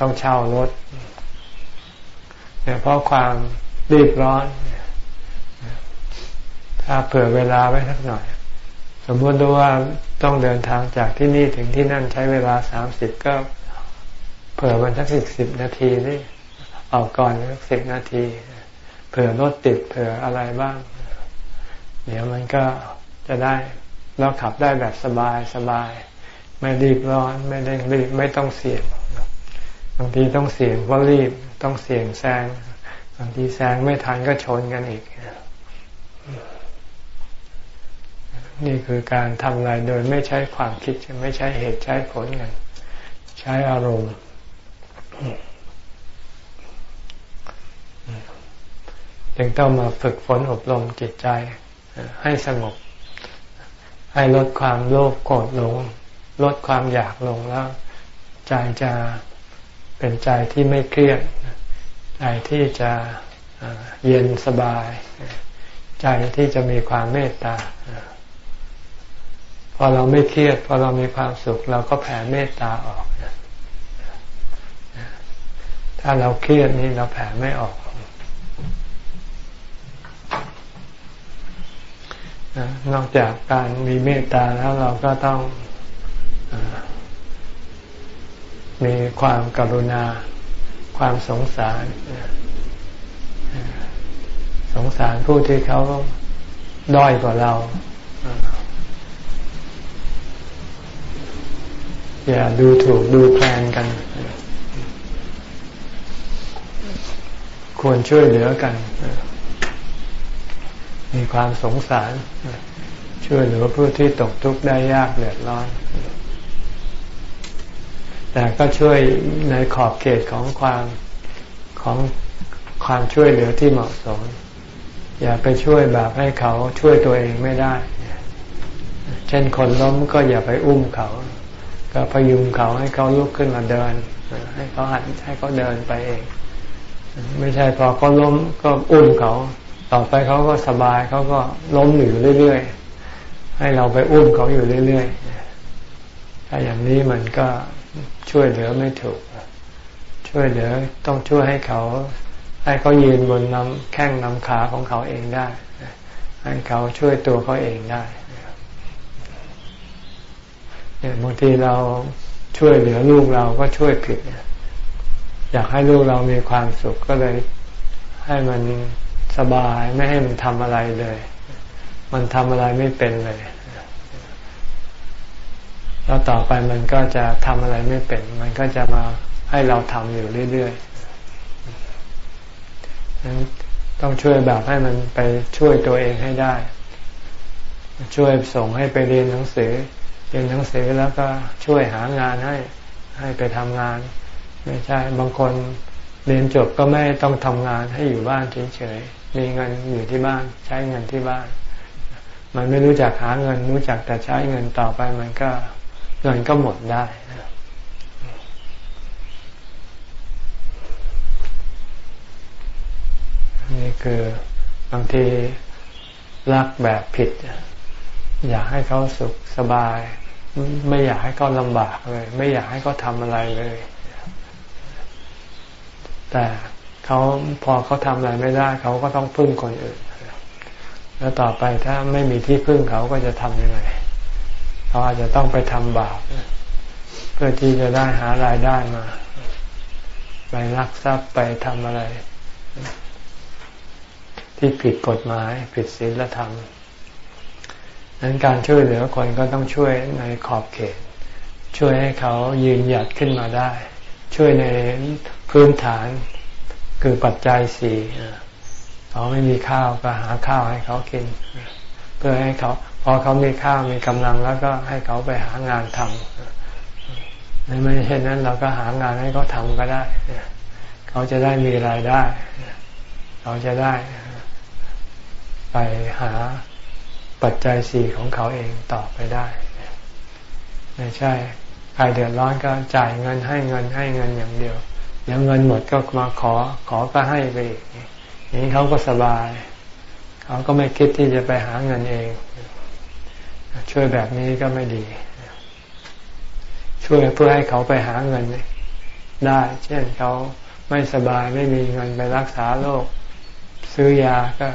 ต้องเช่ารถเนี่ยเพราะความรีบร้อน ถ้าเผื่อเวลาไว้สักหน่อย สมมติดูว่า ต้องเดินทางจากที่นี่ถึงที่นั่นใช้เวลาสามสิบก็เผื่อมันสักสิบสิบนาทีนี่ออกก่อนสักสิบนาที เผื่อรถติดเผื่ออะไรบ้าง เดี๋ยวมันก็จะได้เราขับได้แบบสบายสบาย ไม่รีบร้อน ไม่เร่งรีบไม่ต้องเสี่ยงบางทีต้องเสี่ยงเพราะรีบต้องเสี่ยงแซงบางทีแซงไม่ทันก็ชนกันอีก นี่คือการทำอะไรโดยไม่ใช้ความคิดไม่ใช้เหตุใช้ผลกัน ใช้อารมณ์ จึงต้องมาฝึกฝนอบรมจิตใจ ให้สงบ ให้ลดความโลภโกรธลง ลดความอยากลงแล้ว ใจจะเป็นใจที่ไม่เครียด ใจที่จะเย็นสบาย ใจที่จะมีความเมตตา พอเราไม่เครียดพอเรามีความสุข เราก็แผ่เมตตาออกถ้าเราเครียดนี่เราแผ่ไม่ออกนอกจากการมีเมตตาแล้วเราก็ต้องมีความกรุณา ความสงสาร สงสารผู้ที่เขาด้อยกว่าเรา อย่าดูถูกดูแคลนกัน ควรช่วยเหลือกัน มีความสงสาร ช่วยเหลือผู้ที่ตกทุกข์ได้ยากเดือดร้อน แต่ก็ช่วยในขอบเขตของความของความช่วยเหลือที่เหมาะสม อย่าไปช่วยแบบให้เขาช่วยตัวเองไม่ได้ เช่นคนล้มก็อย่าไปอุ้มเขา ก็พยุงเขาให้เขาลุกขึ้นมาเดิน ให้เขาหัดให้เขาเดินไปเอง ไม่ใช่พอเขาล้มก็อุ้มเขา ต่อไปเขาก็สบายเขาก็ล้มอยู่เรื่อยๆ ให้เราไปอุ้มเขาอยู่เรื่อยๆ ถ้าอย่างนี้มันก็ช่วยเหลือไม่ถูก ช่วยเหลือต้องช่วยให้เขา ให้เขายืนบนน้ำแข้งน้ำขาของเขาเองได้ ให้เขาช่วยตัวเขาเองได้ บางทีเราช่วยเหลือลูกเราก็ช่วยผิดอยากให้ลูกเรามีความสุขก็เลยให้มันสบายไม่ให้มันทำอะไรเลย มันทำอะไรไม่เป็นเลย แล้วต่อไปมันก็จะทำอะไรไม่เป็น มันก็จะมาให้เราทำอยู่เรื่อยๆนั้นต้องช่วยแบบให้มันไปช่วยตัวเองให้ได้ ช่วยส่งให้ไปเรียนหนังสือ รียนหนังสือแล้วก็ช่วยหางานให้ให้ไปทำงาน ไม่ใช่บางคนเรียนจบก็ไม่ต้องทำงานให้อยู่บ้านเฉยๆมีเงินอยู่ที่บ้าน ใช้เงินที่บ้าน มันไม่รู้จักหาเงินรู้จักแต่ใช้เงินต่อไปมันก็เงินก็หมดได้นี่คือบางทีรักแบบผิด อยากให้เขาสุขสบาย ไม่อยากให้เขาลำบากเลย ไม่อยากให้เขาทำอะไรเลย แต่เขาพอเขาทำอะไรไม่ได้เขาก็ต้องพึ่งคนอื่น แล้วต่อไปถ้าไม่มีที่พึ่งเขาก็จะทำยังไงเขาอาจจะต้องไปทำบาปเพื่อที่จะได้หารายได้มา ไปรักทรัพย์ไปทำอะไร ที่ผิดกฎหมาย ผิดศีลธรรม นั้นการช่วยเหลือคนก็ต้องช่วยในขอบเขต ช่วยให้เขายืนหยัดขึ้นมาได้ ช่วยในพื้นฐานคือปัจจัยสี่เขาไม่มีข้าวก็หาข้าวให้เขากิน เพื่อให้เขาพอเขามีข้าวมีกำลังแล้วก็ให้เขาไปหางานทำไม่เช่นนั้นเราก็หางานให้เขาทำก็ได้ เขาจะได้มีรายได้ เขาจะได้ไปหา ปัจจัยสี่ของเขาเองต่อไปได้ไม่ใช่ใครเดือดร้อนก็จ่ายเงินให้เงินให้เงินอย่างเดียวเดี๋ยวเงินหมดก็มาขอขอก็ให้ไปอีกอย่างนี้เขาก็สบาย เขาก็ไม่คิดที่จะไปหาเงินเอง ช่วยแบบนี้ก็ไม่ดี ช่วยเพื่อให้เขาไปหาเงินได้ เช่นเขาไม่สบายไม่มีเงินไปรักษาโรคซื้อยาก็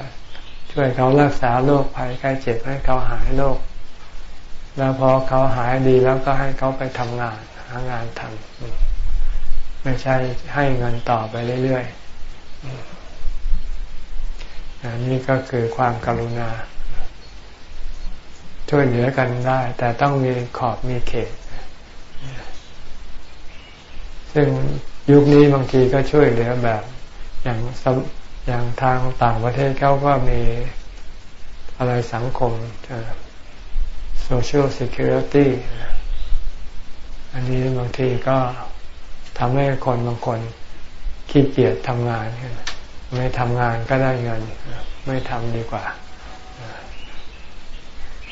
ช่วยเขารักษาโรคภัยไข้เจ็บให้เขาหายโรคแล้วพอเขาหายดีแล้วก็ให้เขาไปทำงานหางานทำไม่ใช่ให้เงินต่อไปเรื่อยๆอันนี้ก็คือความกรุณา ช่วยเหลือกันได้ แต่ต้องมีขอบมีเขต ซึ่งยุคนี้บางทีก็ช่วยเหลือแบบ อย่าง อย่างทางต่างประเทศเขาก็มีอะไรสังคม social security อันนี้บางทีก็ทำให้คนบางคนขี้เกียจทำงาน ไม่ทำงานก็ได้เงิน ไม่ทำดีกว่า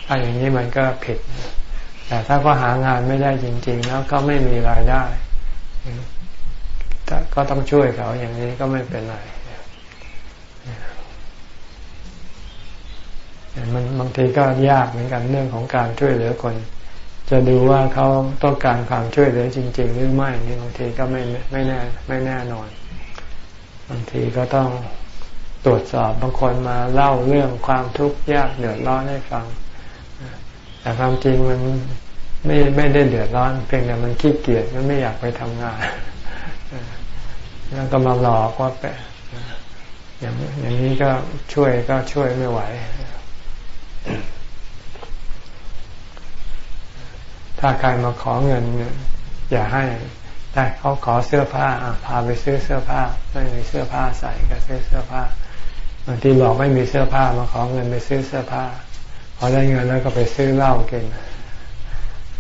ถ้าอย่างนี้มันก็ผิด แต่ถ้าก็หางานไม่ได้จริง ๆ แล้วก็ไม่มีรายได้ ก็ต้องช่วยเขาอย่างนี้ก็ไม่เป็นไร มันบางทีก็ยากเหมือนกันเรื่องของการช่วยเหลือคน จะดูว่าเขาต้องการความช่วยเหลือจริง ๆ หรือไม่นี่บางทีก็ไม่ไม่แน่ไม่แน่นอน บางทีก็ต้องตรวจสอบบางคนมาเล่าเรื่องความทุกข์ยากเดือดร้อนให้ฟัง แต่ความจริงมันไม่ไม่ได้เดือดร้อนเพียงแต่มันขี้เกียจมันไม่อยากไปทำงานแล้วก็มาหลอกว่าแปอย่างอย่างนี้ก็ช่วยก็ช่วยไม่ไหว ถ้าใครมาขอเงินอย่าให้แต่เขาขอเสื้อผ้าพาไปซื้อเสื้อผ้าไม่มีเสื้อผ้าใส่ก็ซื้อเสื้อผ้าบางทีบอกไม่มีเสื้อผ้ามาขอเงินไปซื้อเสื้อผ้าพอได้เงินแล้วก็ไปซื้อเหล้ากิน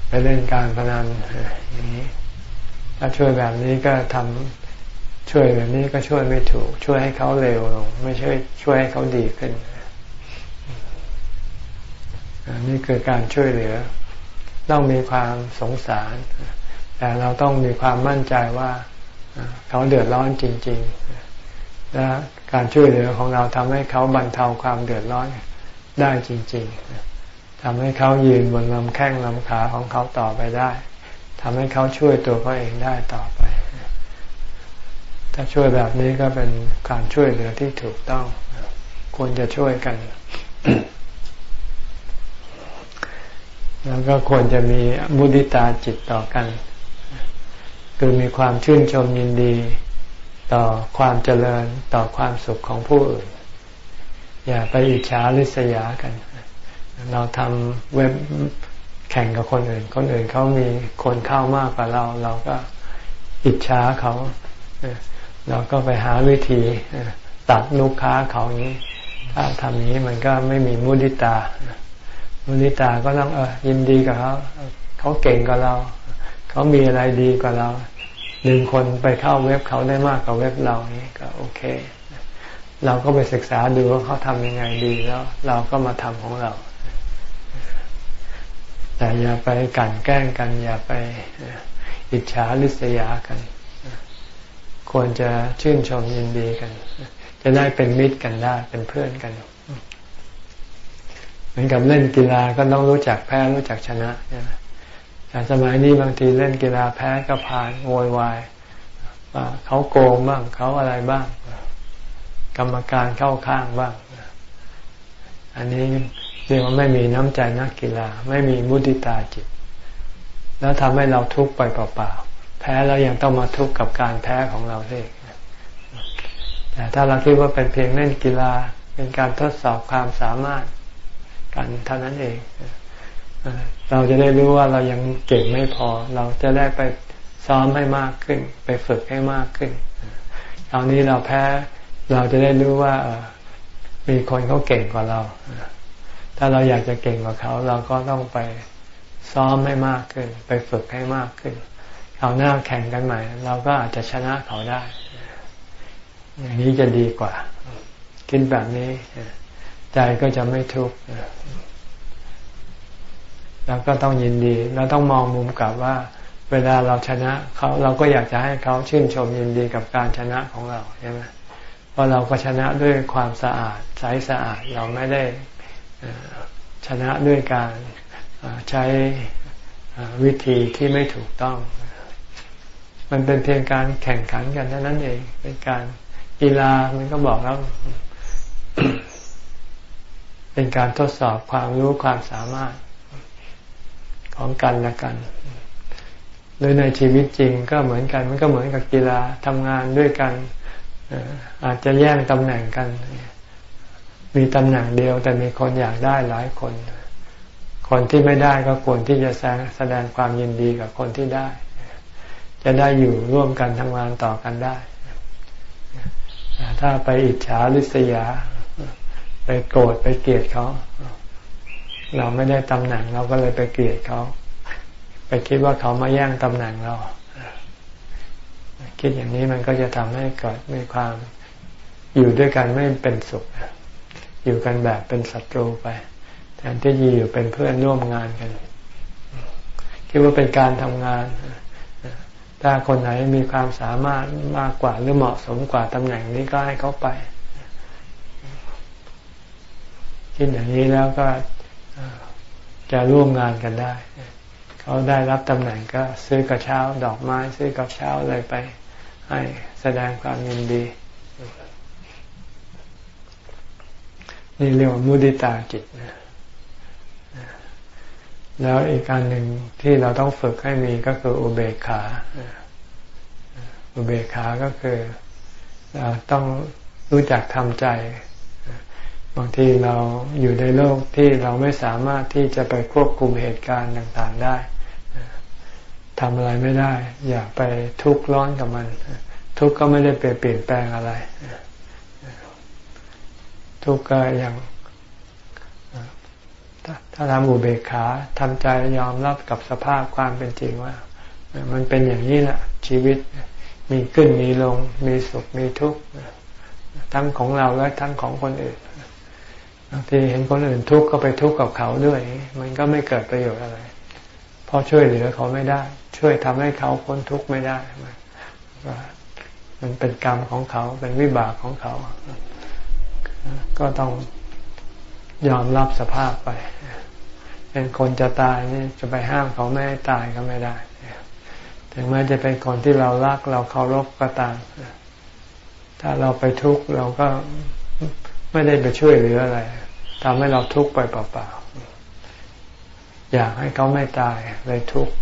ไปเล่นการพนันอย่างนี้ ถ้าช่วยแบบนี้ก็ทำช่วยแบบนี้ก็ช่วยไม่ถูก ช่วยให้เขาเร็วลงไม่ช่วยช่วยให้เขาดีขึ้น นี่คือการช่วยเหลือ ต้องมีความสงสาร แต่เราต้องมีความมั่นใจว่าเขาเดือดร้อนจริง ๆ และการช่วยเหลือของเราทำให้เขาบรรเทาความเดือดร้อนได้จริง ๆทำให้เขายืนบนลำแข้งลำขาของเขาต่อไปได้ทำให้เขาช่วยตัวเขาเองได้ต่อไป ถ้าช่วยแบบนี้ก็เป็นการช่วยเหลือที่ถูกต้อง ควรจะช่วยกัน แล้วก็ควรจะมีมุดิตาจิตต่อกัน คือมีความชื่นชมยินดี ต่อความเจริญต่อความสุขของผู้อื่น อย่าไปอิจฉาริษยากัน เราทำเว็บแข่งกับคนอื่น คนอื่นเขามีคนเข้ามากกว่าเรา เราก็อิจฉาเขา เราก็ไปหาวิธีตัดลูกค้าเขานี้ ถ้าทำนี้มันก็ไม่มีมุดิตา มุนิตาก็ต้องเออยินดีกับเขาเขาเก่งกว่าเรา เขามีอะไรดีกว่าเราหนึ่งคนไปเข้าเว็บเขาได้มากกว่าเว็บเรานี่ก็โอเค เราก็ไปศึกษาดูว่าเขาทำยังไงดีแล้ว เราก็มาทำของเรา แต่อย่าไปกันแกล้งกัน อย่าไปอิจฉาริษยากัน ควรจะชื่นชมยินดีกัน จะได้เป็นมิตรกันได้เป็นเพื่อนกัน มือนกับเล่นกีฬาก็ต้องรู้จักแพ้รู้จักชนะแต่สมัยนี้บางทีเล่นกีฬาแพ้ก็พานโวยวายเขาโกงบ้างเขาอะไรบ้าง กรรมการเข้าข้างบ้าง อันนี้เรียกว่าไม่มีน้ำใจนักกีฬา ไม่มีมุติตาจิต แล้วทำให้เราทุกข์ไปเปล่าๆแพ้แล้วยังต้องมาทุกข์กับการแพ้ของเราเองแต่ถ้าเราคิดว่าเป็นเพียงเล่นกีฬา เป็นการทดสอบความสามารถ กันเท่านั้นเองเราจะได้รู้ว่าเรายังเก่งไม่พอ เราจะได้ไปซ้อมให้มากขึ้น ไปฝึกให้มากขึ้นคราวนี้เราแพ้เราจะได้รู้ว่ามีคนเขาเก่งกว่าเรา ถ้าเราอยากจะเก่งกว่าเขา เราก็ต้องไปซ้อมให้มากขึ้น ไปฝึกให้มากขึ้นคราหน้าแข่งกันใหม่ เราก็อาจจะชนะเขาได้ อย่างนี้จะดีกว่า คิดแบบนี้ ใจก็จะไม่ทุกข์แล้วก็ต้องยินดีเราต้องมองมุมกลับว่า เวลาเราชนะเขาเราก็อยากจะให้เขาชื่นชมยินดีกับการชนะของเราใช่ไหมเพราะเราก็ชนะด้วยความสะอาดใสสะอาดเราไม่ได้ชนะด้วยการใช้วิธีที่ไม่ถูกต้อง มันเป็นเพียงการแข่งขันกันเท่านั้นเอง เป็นการกีฬามันก็บอกแล้ว เป็นการทดสอบความรู้ความสามารถของกันและกันโดยในชีวิตจริงก็เหมือนกัน มันก็เหมือนกับกีฬาทำงานด้วยกัน อาจจะแย่งตำแหน่งกัน มีตำแหน่งเดียว แต่มีคนอยากได้หลายคน คนที่ไม่ได้ก็ควรที่จะแสดงความยินดีกับคนที่ได้ จะได้อยู่ร่วมกันทำงานต่อกันได้ ถ้าไปอิจฉาริษยา ไปโกรธไปเกลียดเขา เราไม่ได้ตำแหน่งเราก็เลยไปเกลียดเขา ไปคิดว่าเขามาแย่งตำแหน่งเรา คิดอย่างนี้มันก็จะทำให้เกิดมีความอยู่ด้วยกันไม่เป็นสุข อยู่กันแบบเป็นศัตรูไปแทนที่จะอยู่เป็นเพื่อนร่วมงานกัน คิดว่าเป็นการทำงาน ถ้าคนไหนมีความสามารถมากกว่าหรือเหมาะสมกว่าตำแหน่งนี้ก็ให้เขาไป คิดอย่างนี้แล้วก็จะร่วมงานกันได้ เขาได้รับตำแหน่งก็ซื้อกระเช้าดอกไม้ ซื้อกระเช้าอะไรไป ให้แสดงความยินดี นี่เรียกว่ามุดิตาจิตนะแล้วอีกการหนึ่งที่เราต้องฝึกให้มีก็คืออุเบกขา อุเบกขาก็คือ เราต้องรู้จักทำใจ บางทีเราอยู่ในโลกที่เราไม่สามารถที่จะไปควบคุมเหตุการณ์ต่างๆได้ทำอะไรไม่ได้ อย่าไปทุกข์ร้อนกับมัน ทุกข์ก็ไม่ได้เปลี่ยนแปลงอะไร ทุกข์ก็ยังถ้าทำอุเบกขาทำใจยอมรับกับสภาพความเป็นจริงว่า มันเป็นอย่างนี้แหละชีวิตมีขึ้นมีลง มีสุขมีทุกข์ทั้งของเราและทั้งของคนอื่น บางทีเห็นคนอื่นทุกข์ก็ไปทุกข์กับเขาด้วย มันก็ไม่เกิดประโยชน์อะไรเพราะช่วยเหลือเขาไม่ได้ ช่วยทำให้เขาพ้นทุกข์ไม่ได้มันเป็นกรรมของเขาเป็นวิบากของเขา ก็ต้องยอมรับสภาพไป เป็นคนจะตายนี่จะไปห้ามเขาไม่ให้ตายก็ไม่ได้ ถึงแม้จะเป็นคนที่เรารักเราเคารพก็ตาม ถ้าเราไปทุกข์เราก็ ไม่ได้ไปช่วยเหลืออะไรทำให้เราทุกข์ไปเปล่าๆอยากให้เขาไม่ตายเลยทุกข์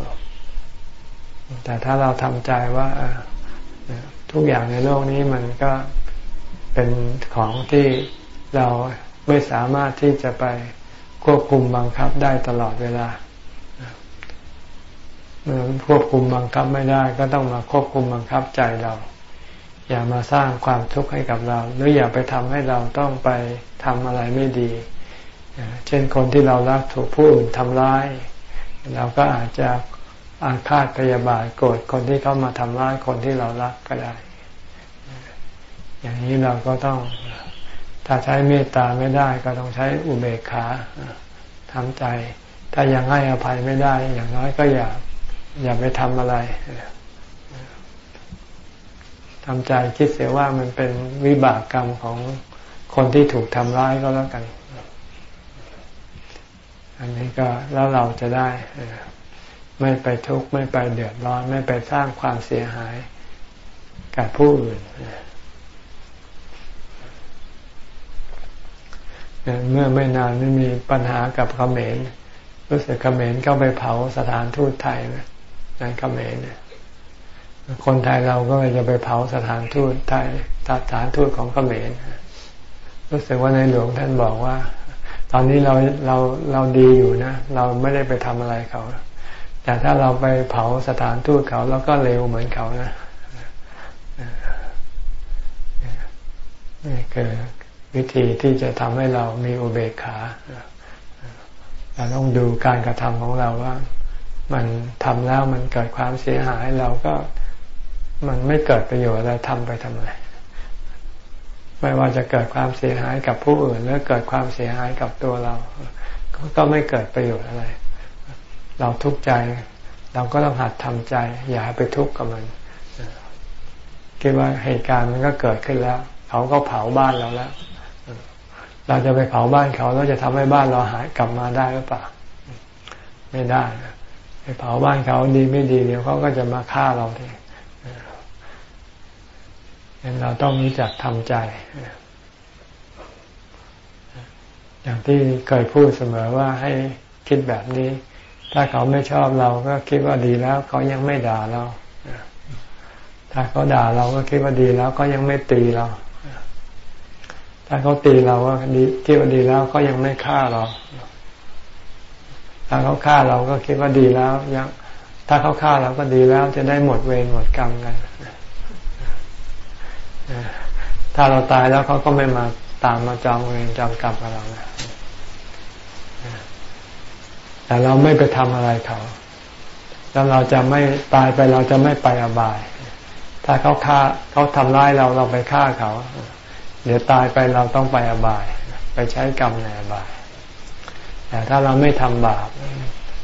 แต่ถ้าเราทำใจว่าทุกอย่างในโลกนี้มันก็เป็นของที่เราไม่สามารถที่จะไปควบคุมบังคับได้ตลอดเวลาเมื่อควบคุมบังคับไม่ได้ ก็ต้องมาควบคุมบังคับใจเรา อย่ามาสร้างความทุกข์ให้กับเรา หรืออย่าไปทำให้เราต้องไปทำอะไรไม่ดี เช่นคนที่เรารักถูกผู้อื่นทำร้าย เราก็อาจจะอาฆาตพยาบาทโกรธคนที่เขามาทำร้ายคนที่เรารักก็ได้ อย่างนี้เราก็ต้องถ้าใช้เมตตาไม่ได้ก็ต้องใช้อุเบกขาทำใจ ถ้ายังให้อภัยไม่ได้ อย่างน้อยก็อย่าอย่าไปทำอะไร ทำใจคิดเสียว่ามันเป็นวิบากกรรมของคนที่ถูกทำร้ายก็แล้วกัน อันนี้ก็แล้วเราจะได้ ไม่ไปทุกข์ไม่ไปเดือดร้อน ไม่ไปสร้างความเสียหายกับผู้อื่นเมื่อไม่นานไม่มีปัญหากับเขมรรู้สึกเขมรก็ไปเผาสถานทูตไทยในเขมร คนไทยเราก็เลยจะไปเผาสถานทูตไทยสถานทูตของเขมรรู้สึกว่าในหลวงท่านบอกว่า ตอนนี้เราเราเราดีอยู่นะ เราไม่ได้ไปทำอะไรเขา แต่ถ้าเราไปเผาสถานทูตเขาแล้วก็เร็วเหมือนเขานะนี่คือวิธีที่จะทำให้เรามีอุเบกขาเราต้องดูการกระทำของเราว่า มันทำแล้วมันเกิดความเสียหายเราก็ มันไม่เกิดประโยชน์อะไรทำไปทำไมไม่ว่าจะเกิดความเสียหายกับผู้อื่นหรือเกิดความเสียหายกับตัวเรา ก็ไม่เกิดประโยชน์อะไร เราทุกข์ใจ เราก็ต้องหัดทำใจ อย่าไปทุกข์กับมันคิดว่าเหตุการณ์มันก็เกิดขึ้นแล้ว เขาก็เผาบ้านเราแล้ว เราจะไปเผาบ้านเขาแล้วจะทำให้บ้านเราหายกลับมาได้หรือเปล่า ไม่ได้ไปเผาบ้านเขาดีไม่ดีเดี๋ยวเขาก็จะมาฆ่าเราที เราต้องรู้จักทำใจ อย่างที่เคยพูดเสมอว่าให้คิดแบบนี้ ถ้าเขาไม่ชอบเราก็คิดว่าดีแล้ว เขายังไม่ด่าเรา ถ้าเขาด่าเราก็คิดว่าดีแล้วก็ยังไม่ตีเรา ถ้าเขาตีเราก็ดีคิดว่าดีแล้วก็ยังไม่ฆ่าเรา ถ้าเขาฆ่าเราก็คิดว่าดีแล้ว ยัง ถ้าเขาฆ่าเราก็ดีแล้ว จะได้หมดเวรหมดกรรมกัน ถ้าเราตายแล้วเขาก็ไม่มาตามมาจองเวรจองกรรมกับเราแต่เราไม่ไปทำอะไรเขา แล้วเราจะไม่ตายไปเราจะไม่ไปอบาย ถ้าเขาฆ่าเขาทำร้ายเราเราไปฆ่าเขา เดี๋ยวตายไปเราต้องไปอบาย ไปใช้กรรมในอบาย แต่ถ้าเราไม่ทำบาป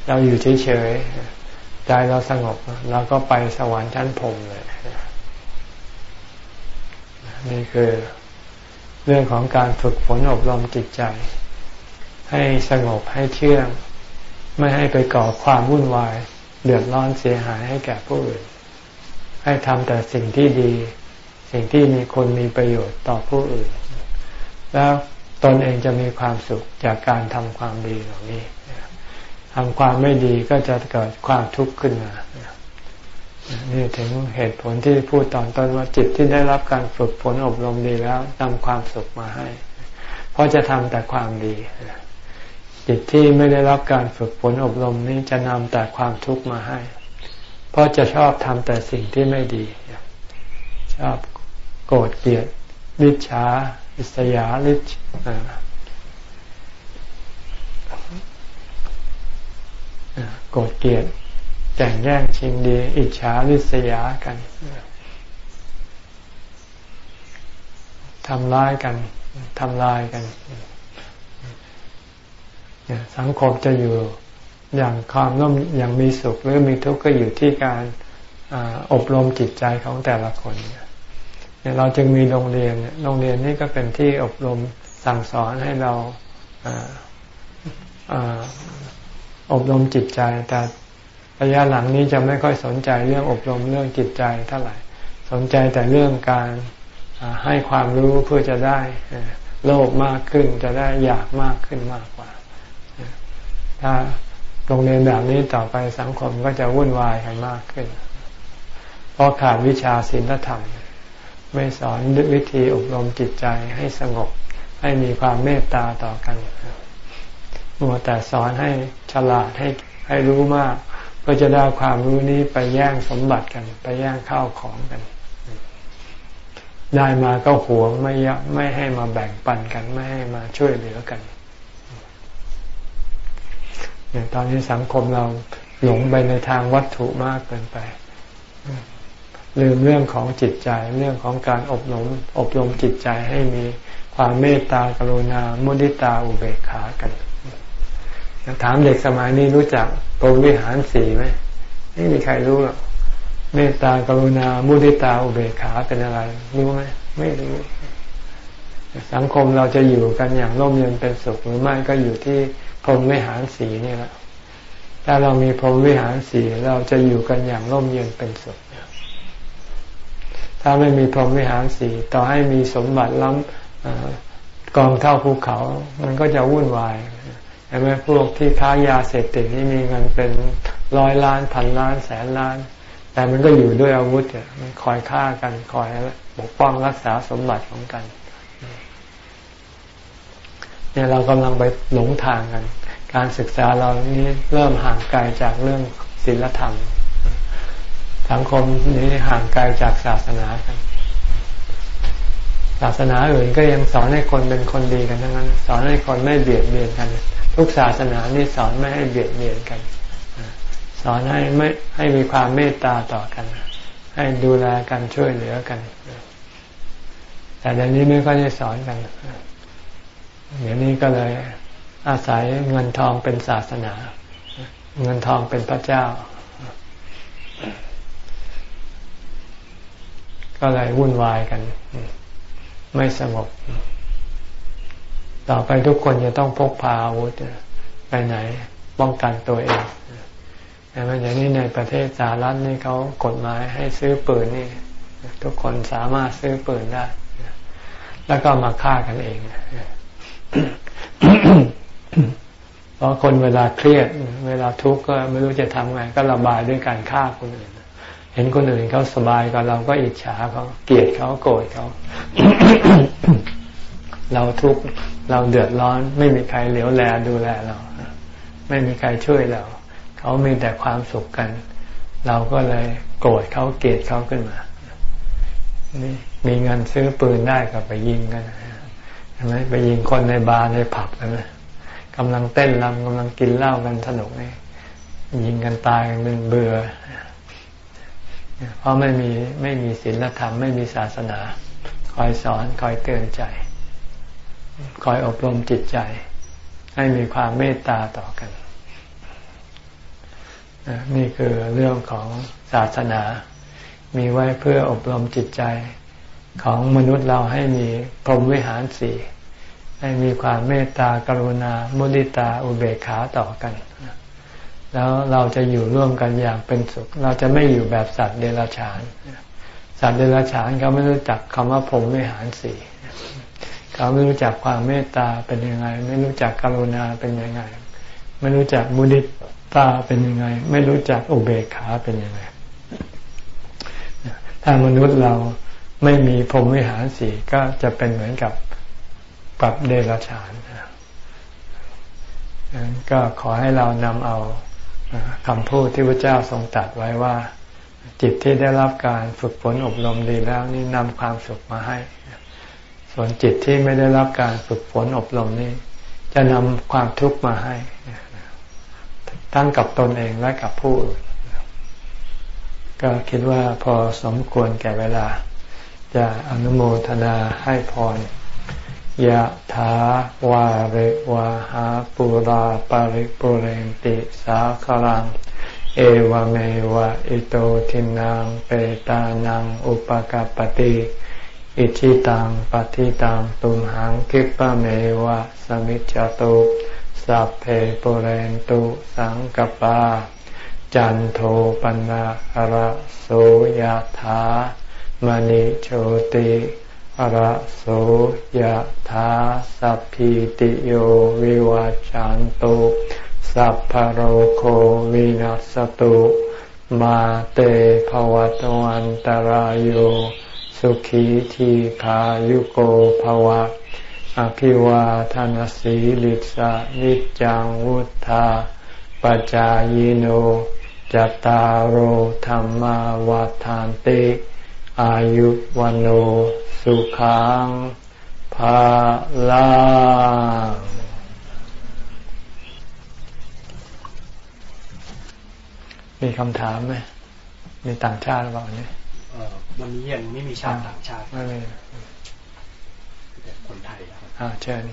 เราอยู่เฉยๆใจเราสงบเราก็ไปสวรรค์ชั้นพรมเลย นี่คือเรื่องของการฝึกฝนอบรมจิตใจ ให้สงบให้เชื่อง ไม่ให้ไปก่อความวุ่นวาย เดือดร้อนเสียหายให้แก่ผู้อื่น ให้ทำแต่สิ่งที่ดี สิ่งที่มีคนมีประโยชน์ต่อผู้อื่น แล้วตนเองจะมีความสุขจากการทำความดีเหล่านี้ทำความไม่ดีก็จะเกิดความทุกข์ขึ้นมา นี่ถึงเหตุผลที่พูดตอนต้นว่าจิตที่ได้รับการฝึกฝนอบรมดีแล้วนำความสุขมาให้ เพราะจะทำแต่ความดี จิตที่ไม่ได้รับการฝึกฝนอบรมนี้จะนำแต่ความทุกข์มาให้ เพราะจะชอบทำแต่สิ่งที่ไม่ดี ชอบโกรธเกลียดลิษาอิสยาลิษโกรธเกลียด แข่งแย่งชิงดี อิจฉาลิษยากันทำร้ายกันทำลายกัน สังคมจะอยู่อย่างความร่มอย่างมีสุขหรือมีทุกข์ก็อยู่ที่การอบรมจิตใจของแต่ละคนเนี่ยเนี่ยเราจึงมีโรงเรียน โรงเรียนนี่ก็เป็นที่อบรมสั่งสอนให้เราอบรมจิตใจ แต่ ระยะหลังนี้จะไม่ค่อยสนใจเรื่องอบรมเรื่องจิตใจเท่าไหร่ สนใจแต่เรื่องการให้ความรู้เพื่อจะได้โลภมากขึ้นจะได้อยากมากขึ้นมากกว่า ถ้าโรงเรียนแบบนี้ต่อไปสังคมก็จะวุ่นวายกันมากขึ้น เพราะขาดวิชาศีลธรรม ไม่สอนวิธีอบรมจิตใจให้สงบให้มีความเมตตาต่อกันมัวแต่สอนให้ฉลาดให้ให้รู้มาก เพื่อจะได้ความรู้นี้ไปแย่งสมบัติกัน ไปแย่งข้าวของกัน ได้มาก็หวงไม่ยไม่ให้มาแบ่งปันกัน ไม่ให้มาช่วยเหลือกันอย่างตอนนี้สังคมเราหลงไปในทางวัตถุมากเกินไป ลืมเรื่องของจิตใจ เรื่องของการอบรมอบรมจิตใจให้มีความเมตตากรุณามุทิตาอุเบกขากัน ถามเด็กสมัยนี้รู้จักปรวิหารสี่ไหมไม่มีใครรู้หรอกเมตตากรุณามุทิตาอุเบกขาเป็นอะไร รู้ไหมไม่รู้สังคมเราจะอยู่กันอย่างร่มเย็นเป็นสุขหรือไม่ก็อยู่ที่พรหมวิหารสีนี่แหละถ้าเรามีพรหมวิหารสีเราจะอยู่กันอย่างร่มเย็นเป็นสุขถ้าไม่มีพรหมวิหารสีต่อให้มีสมบัติล้ำกองเท่าภูเขา มันก็จะวุ่นวาย ช่ไหมพวกที่ค้ายาเสพติดนี่มีเงินเป็นร้อยล้านพันล้านแสนล้าน แต่มันก็อยู่ด้วยอาวุธเนี่ยมันคอยฆ่ากันคอยปกป้องรักษาสมบัติของกันเนี่ยเรากำลังไปหลงทางกัน การศึกษาเรานี้เริ่มห่างไกลจากเรื่องศีลธรรม สังคมนี้ห่างไกลจากศาสนากันศาสนาอื่นก็ยังสอนให้คนเป็นคนดีกันทั้งนั้น สอนให้คนไม่เบียดเบียนกัน ทุกศาสนานี่สอนไม่ให้เบียดเบียนกัน สอนให้ไม่ให้มีความเมตตาต่อกัน ให้ดูแลกันช่วยเหลือกัน แต่เดี๋ยวนี้ไม่ค่อยได้สอนกัน เดี๋ยวนี้ก็เลยอาศัยเงินทองเป็นศาสนา เงินทองเป็นพระเจ้า ก็เลยวุ่นวายกัน ไม่สงบ ต่อไปทุกคนจะต้องพกพาอาวุธไปไหนป้องกันตัวเองแต่มันอย่างนี้ในประเทศสหรัฐนี่เขากฎหมายให้ซื้อปืนนี่ ทุกคนสามารถซื้อปืนได้ แล้วก็มาฆ่ากันเองเพราะคนเวลาเครียด เวลาทุกข์ก็ไม่รู้จะทำไง ก็ระบายด้วยการฆ่าคนอื่นเห็นคนอื่นเขาสบายกับเราก็อิจฉาเขาเกลียดเขาโกรธเขา เราทุกข์เราเดือดร้อน ไม่มีใครเหลียวแลดูแลเรา ไม่มีใครช่วยเรา เขามีแต่ความสุขกัน เราก็เลยโกรธเขาเกลียดเขาขึ้นมา นี่มีเงินซื้อปืนได้ก็ไปยิงกันใช่ไหมไปยิงคนในบาร์ในผับกันไหมกำลังเต้นรำกำลังกินเหล้ากันสนุกนี่ยิงกันตายกันเป็นเบื่อเพราะไม่มีไม่มีศีลธรรมไม่มีศาสนา คอยสอนคอยเตือนใจ คอยอบรมจิตใจ ให้มีความเมตตาต่อกัน นี่คือเรื่องของศาสนา มีไว้เพื่ออบรมจิตใจของมนุษย์เราให้มีพรหมวิหารสี่ให้มีความเมตตากรุณา มุดิตาอุเบกขาต่อกัน แล้วเราจะอยู่ร่วมกันอย่างเป็นสุข เราจะไม่อยู่แบบสัตว์เดรัจฉาน สัตว์เดรัจฉานเขาไม่รู้จักคำว่าผมไม่หารสี่ เขาไม่รู้จักความเมตตาเป็นยังไง ไม่รู้จักกรุณาเป็นยังไง ไม่รู้จักมุดิตาเป็นยังไง ไม่รู้จักอุเบกขาเป็นยังไง ถ้ามนุษย์เราไม่มีพรหมวิหารสีก็จะเป็นเหมือนกับกับเดรัจฉานก็ขอให้เรานำเอาคำพูดที่พระเจ้าทรงตรัสไว้ว่า จิตที่ได้รับการฝึกฝนอบรมดีแล้วนี่นำความสุขมาให้ ส่วนจิตที่ไม่ได้รับการฝึกฝนอบรมนี่จะนำความทุกข์มาให้ ทั้งกับตนเองและกับผู้อื่นก็คิดว่าพอสมควรแก่เวลา จะอนุโมทนาให้พรยะถาวาริวาหาปุราปาริปุเรนติสาคลัง เอวเมวะอิโตทินังเปตานังอุปกาปติ อิชิตังปฏิตังตุมหังคิปะเมวะสมิจจตุสัพเพปเรนตุสังกปา จันโทปนะระโสยะถามณิโชติระโสยถาสัพพิติโยวิวัจจันตุสัพพโรโควินัสตุ มาเตภวตวันตารโย สุขีทีขายุโกภวะ อภิวาทานสีลิสานิจังวุธาปจายโนจตารโหธรรมวาทานติ อายุวันโอสุขังภาลังมีคำถามไหม มีต่างชาติหรือเปล่าเนี่ย วันนี้ยังไม่มีชาติต่างชาติไม่มีแต่คนไทยครับอ่าเชิญ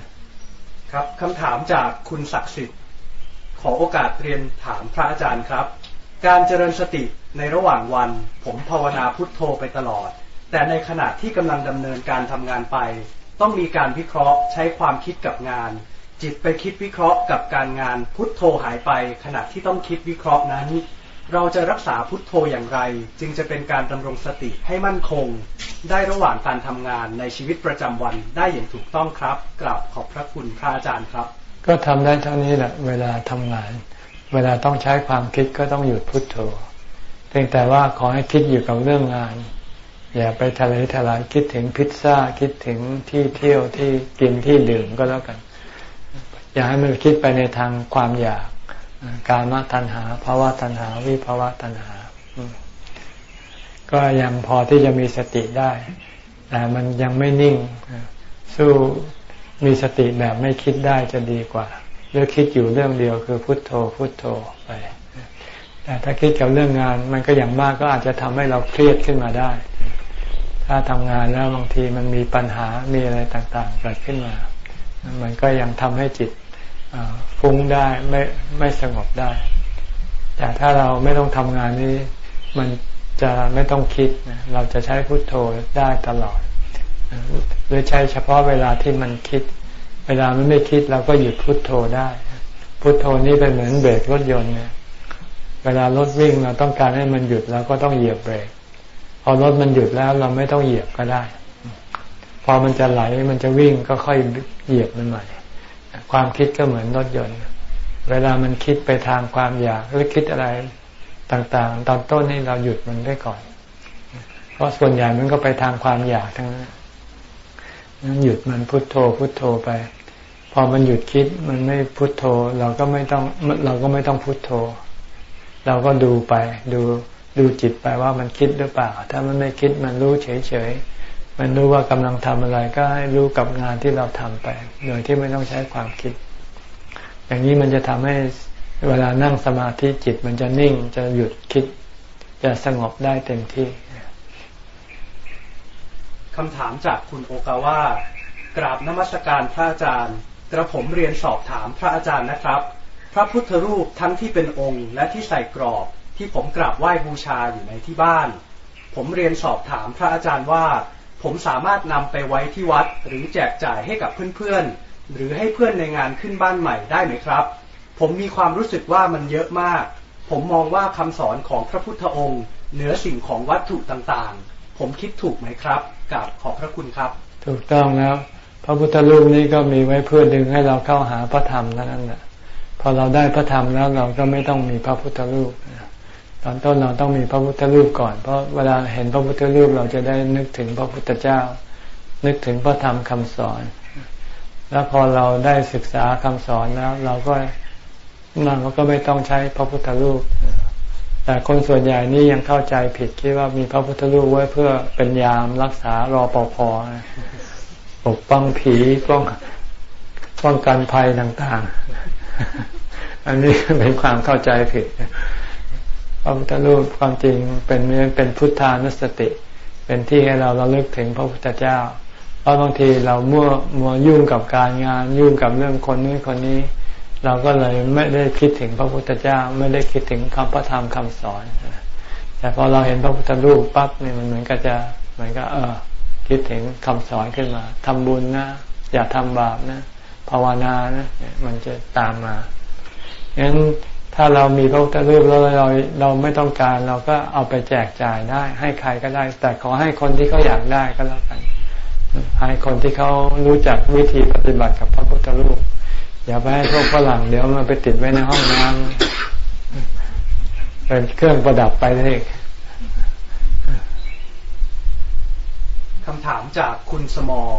ครับคำถามจากคุณศักดิ์สิทธิ์ขอโอกาสเรียนถามพระอาจารย์ครับ การเจริญสติในระหว่างวัน ผมภาวนาพุทโธไปตลอด แต่ในขณะที่กำลังดำเนินการทำงานไป ต้องมีการวิเคราะห์ใช้ความคิดกับงาน จิตไปคิดวิเคราะห์กับการงานพุทโธหายไป ขณะที่ต้องคิดวิเคราะห์นั้น เราจะรักษาพุทโธอย่างไร จึงจะเป็นการดำรงสติให้มั่นคง ได้ระหว่างการทำงานในชีวิตประจำวันได้อย่างถูกต้องครับกราบขอบพระคุณพระอาจารย์ครับ ก็ทำได้เท่านี้แหละเวลาทำงาน เวลาต้องใช้ความคิดก็ต้องหยุดพุทโธเพียงแต่ว่าขอให้คิดอยู่กับเรื่องงาน อย่าไปทะเลทลายคิดถึงพิซซ่าคิดถึงที่เที่ยวที่กินที่ดื่มก็แล้วกัน อย่าให้มันคิดไปในทางความอยาก การมตัณหาภาวะตัณหา วิภาวะตัณหา ก็ยังพอที่จะมีสติได้ แต่มันยังไม่นิ่ง สู้มีสติแบบไม่คิดได้จะดีกว่าเลือกคิดอยู่เรื่องเดียวคือพุทโธ พุทโธไป แต่ถ้าคิดกับเรื่องงาน มันก็อย่างมากก็อาจจะทำให้เราเครียดขึ้นมาได้ ถ้าทำงานแล้วบางทีมันมีปัญหามีอะไรต่างๆเกิดขึ้นมา มันก็ยังทำให้จิต ฟุ้งได้ไม่ไม่สงบได้ แต่ถ้าเราไม่ต้องทำงานนี้ มันจะไม่ต้องคิด เราจะใช้พุทโธได้ตลอดหรือใช้เฉพาะเวลาที่มันคิด เวลามันไม่คิดเราก็หยุดพุทโธได้ พุทโธนี่เป็นเหมือนเบรกรถยนต์เนี่ยเวลารถวิ่งเราต้องการให้มันหยุดเราก็ต้องเหยียบเบรก พอรถมันหยุดแล้วเราไม่ต้องเหยียบก็ได้ พอมันจะไหลมันจะวิ่งก็ค่อยเหยียบมันใหม่ ความคิดก็เหมือนรถยนต์ เวลามันคิดไปทางความอยากหรือคิดอะไรต่างๆ ตอนต้นนี่เราหยุดมันได้ก่อน เพราะส่วนใหญ่มันก็ไปทางความอยากทั้งนั้นนั้นหยุดมันพุทโธพุทโธไป พอมันหยุดคิดมันไม่พุทโธ เราก็ไม่ต้องเราก็ไม่ต้องพุทโธ เราก็ดูไป ดูดูจิตไปว่ามันคิดหรือเปล่า ถ้ามันไม่คิดมันรู้เฉยๆ มันรู้ว่ากำลังทำอะไรก็ให้รู้กับงานที่เราทำไป โดยที่ไม่ต้องใช้ความคิด อย่างนี้มันจะทำให้เวลานั่งสมาธิจิตมันจะนิ่งจะหยุดคิด จะสงบได้เต็มที่คำถามจากคุณโอกาว่ากราบนมัสการพระอาจารย์ กระผมเรียนสอบถามพระอาจารย์นะครับ พระพุทธรูปทั้งที่เป็นองค์ และที่ใส่กรอบที่ผมกราบไหว้บูชาอยู่ในที่บ้าน ผมเรียนสอบถามพระอาจารย์ว่า ผมสามารถนำไปไว้ที่วัดหรือแจกจ่ายให้กับเพื่อนๆ หรือให้เพื่อนในงานขึ้นบ้านใหม่ได้ไหมครับ ผมมีความรู้สึกว่ามันเยอะมาก ผมมองว่าคำสอนของพระพุทธองค์ เหนือสิ่งของวัตถุต่างๆ ผมคิดถูกไหมครับกับขอบพระคุณครับ ถูกต้องแล้ว พระพุทธรูปนี้ก็มีไว้เพื่อดึงให้เราเข้าหาพระธรรมนั่นแหละพอเราได้พระธรรมแล้วเราก็ไม่ต้องมีพระพุทธรูป ตอนต้นเราต้องมีพระพุทธรูปก่อน เพราะเวลาเห็นพระพุทธรูปเราจะได้นึกถึงพระพุทธเจ้า นึกถึงพระธรรมคำสอน แล้วพอเราได้ศึกษาคำสอนแล้ว เราก็นั่นเราก็ไม่ต้องใช้พระพุทธรูป แต่คนส่วนใหญ่นี่ยังเข้าใจผิดคิดว่ามีพระพุทธรูปไว้เพื่อเป็นยามรักษารอปภปกป้องผีป้องป้องกันภัยต่าง ๆ อันนี้เป็นความเข้าใจผิด ระพุทธรูปความจริงเป็นเป็นพุทธานุสติ เป็นที่ให้เราเราเลิกถึงพระพุทธเจ้า เพราะบางทีเราเมั่วมัวยุ่งกับการงานยุ่งกับเรื่องคนนี้คนนี้ เราก็เลยไม่ได้คิดถึงพระพุทธเจ้า ไม่ได้คิดถึงคำพระธรรมคำสอน แต่พอเราเห็นพระพุทธรูปปั๊บเนี่ยมันเหมือนกับจะเหมือนกับเออคิดถึงคำสอนขึ้นมาทำบุญนะ อย่าทำบาปนะภาวนานะมันจะตามมางั้น ถ้าเรามีพระพุทธรูปแล้วเราเราไม่ต้องการ เราก็เอาไปแจกจ่ายได้ ให้ใครก็ได้ แต่ขอให้คนที่เขาอยากได้ก็แล้วกันให้คนที่เขารู้จักวิธีปฏิบัติกับพระพุทธรูปอย่าไปให้พวกฝรั่งเดี๋ยวมันไปติดไว้ในห้องน้ำเป็นเครื่องประดับไปเลยคำถามจากคุณสมอง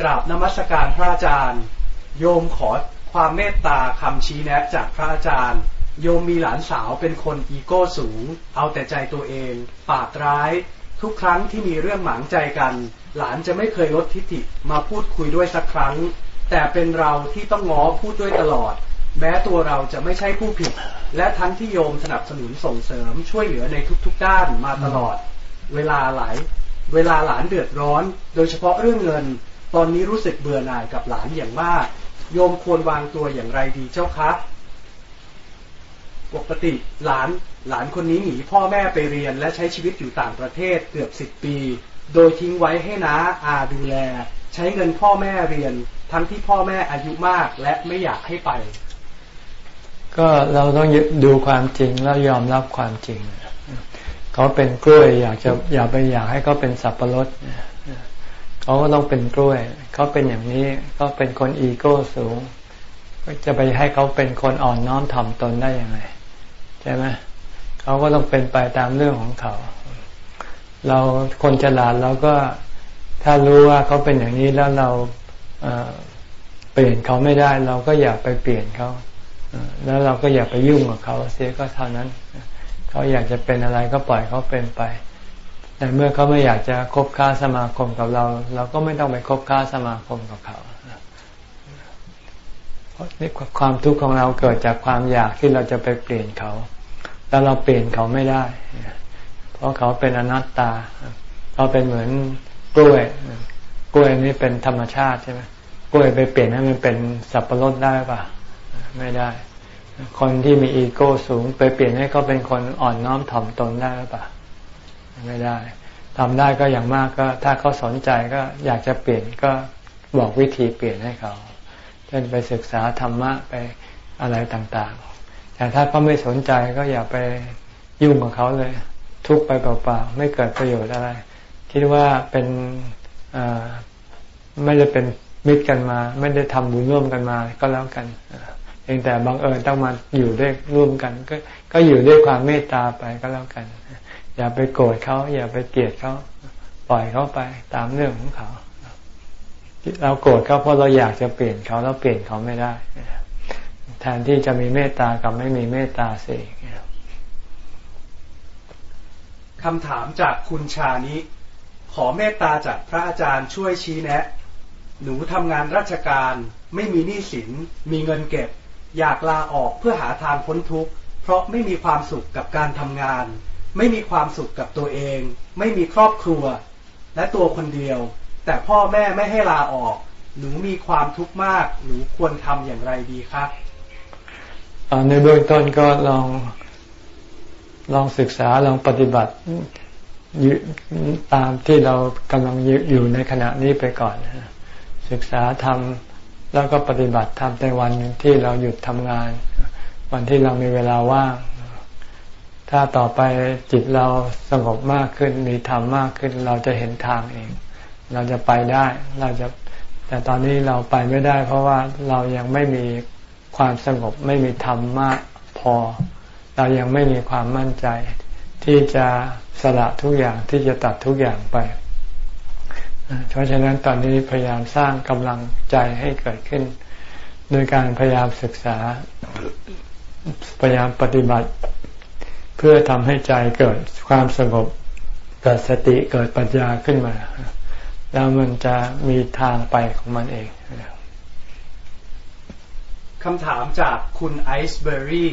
กราบนมัสการพระอาจารย์ โยมขอความเมตตาคำชี้แนะจากพระอาจารย์ โยมมีหลานสาวเป็นคนอีโก้สูง เอาแต่ใจตัวเอง ปากร้าย ทุกครั้งที่มีเรื่องหมางใจกัน หลานจะไม่เคยลดทิฐิมาพูดคุยด้วยสักครั้ง แต่เป็นเราที่ต้องง้อพูดด้วยตลอด แม้ตัวเราจะไม่ใช่ผู้ผิด และทั้งที่โยมสนับสนุนส่งเสริมช่วยเหลือในทุกๆด้านมาตลอด เวลาหลายเวลาหลานเดือดร้อน โดยเฉพาะเรื่องเงิน ตอนนี้รู้สึกเบื่อหน่ายกับหลานอย่างมาก โยมควรวางตัวอย่างไรดีเจ้าคะ ปกติหลานหลานคนนี้หนีพ่อแม่ไปเรียนและใช้ชีวิตอยู่ต่างประเทศเกือบสิบปี โดยทิ้งไว้ให้น้าอาดูแล ใช้เงินพ่อแม่เรียน ทั้งที่พ่อแม่อายุมากและไม่อยากให้ไป ก็เราต้องดูความจริงแล้วยอมรับความจริงเขาเป็นกล้วยอยากจะอย่าไปอยากให้เขาเป็นสับปะรดเขาก็ต้องเป็นกล้วยเขาเป็นอย่างนี้เขาเป็นคนอีโก้สูงจะไปให้เขาเป็นคนอ่อนน้อมถ่อมตนได้ยังไง ช่ไหมเขาก็ต้องเป็นไปตามเรื่องของเขา เราคนฉลาดเราก็ถ้ารู้ว่าเขาเป็นอย่างนี้แล้วเราเปลี่ยนเขาไม่ได้ เราก็อย่าไปเปลี่ยนเขาแล้วเราก็อย่าไปยุ่งกับเขาเสียก็เท่านั้นเขาอยากจะเป็นอะไรก็ปล่อยเขาเป็นไป แต่เมื่อเขาไม่อยากจะคบค้าสมาคมกับเรา เราก็ไม่ต้องไปคบค้าสมาคมกับเขาเพราะนี่ความทุกข์ของเราเกิดจากความอยากที่เราจะไปเปลี่ยนเขา แล้วเราเปลี่ยนเขาไม่ได้ เพราะเขาเป็นอนัตตาเขาเป็นเหมือนกล้วย กล้วยนี่เป็นธรรมชาติใช่ไหมกล้วยไปเปลี่ยนให้มันเป็นสับปะรดได้ปะไม่ได้ คนที่มีอีโก้สูง ไปเปลี่ยนให้เขาเป็นคนอ่อนน้อมถ่อมตนได้หรือปล่าไม่ได้ทำได้ก็อย่างมากก็ ถ้าเขาสนใจก็อยากจะเปลี่ยนก็บอกวิธีเปลี่ยนให้เขาเช่นไปศึกษาธรรมะไปอะไรต่างๆ แต่ถ้าเขาไม่สนใจก็อย่าไปยุ่งกับเขาเลย ทุกไปเปล่าๆไม่เกิดประโยชน์อะไร คิดว่าเป็นไม่ได้เป็นมิตรกันมา ไม่ได้ทำบุญร่วมกันมาก็แล้วกันเพียงแต่บังเอิญต้องมาอยู่ด้วยร่วมกัน ก็ก็อยู่ด้วยความเมตตาไปก็แล้วกัน อย่าไปโกรธเขาอย่าไปเกลียดเขาปล่อยเขาไปตามเรื่องของเขา เราโกรธเขาเพราะเราอยากจะเปลี่ยนเขาแล้วเปลี่ยนเขาไม่ได้ แทนที่จะมีเมตตากับไม่มีเมตตาเสียคำถามจากคุณชานิขอเมตตาจากพระอาจารย์ช่วยชี้แนะ หนูทำงานราชการไม่มีหนี้สิน มีเงินเก็บ อยากลาออกเพื่อหาทางพ้นทุกข์ เพราะไม่มีความสุขกับการทำงาน ไม่มีความสุขกับตัวเอง ไม่มีครอบครัว และตัวคนเดียว แต่พ่อแม่ไม่ให้ลาออก หนูมีความทุกข์มาก หนูควรทำอย่างไรดีครับ ในเบื้องต้นก็ลองลองศึกษาลองปฏิบัติตามที่เรากำลังอยู่ในขณะนี้ไปก่อน ศึกษาทำแล้วก็ปฏิบัติทำในวันที่เราหยุดทำงาน วันที่เรามีเวลาว่าง ถ้าต่อไปจิตเราสงบมากขึ้นมีธรรมมากขึ้น เราจะเห็นทางเอง เราจะไปได้ เราจะแต่ตอนนี้เราไปไม่ได้ เพราะว่าเรายังไม่มี ความสงบไม่มีธรรมมากพอ เรายังไม่มีความมั่นใจ ที่จะสละทุกอย่างที่จะตัดทุกอย่างไป เพราะฉะนั้นตอนนี้พยายามสร้างกำลังใจให้เกิดขึ้น โดยการพยายามศึกษาพยายามปฏิบัติ เพื่อทำให้ใจเกิดความสงบเกิดสติเกิดปัญญาขึ้นมา แล้วมันจะมีทางไปของมันเอง คำถามจากคุณไอซ์เบอรี่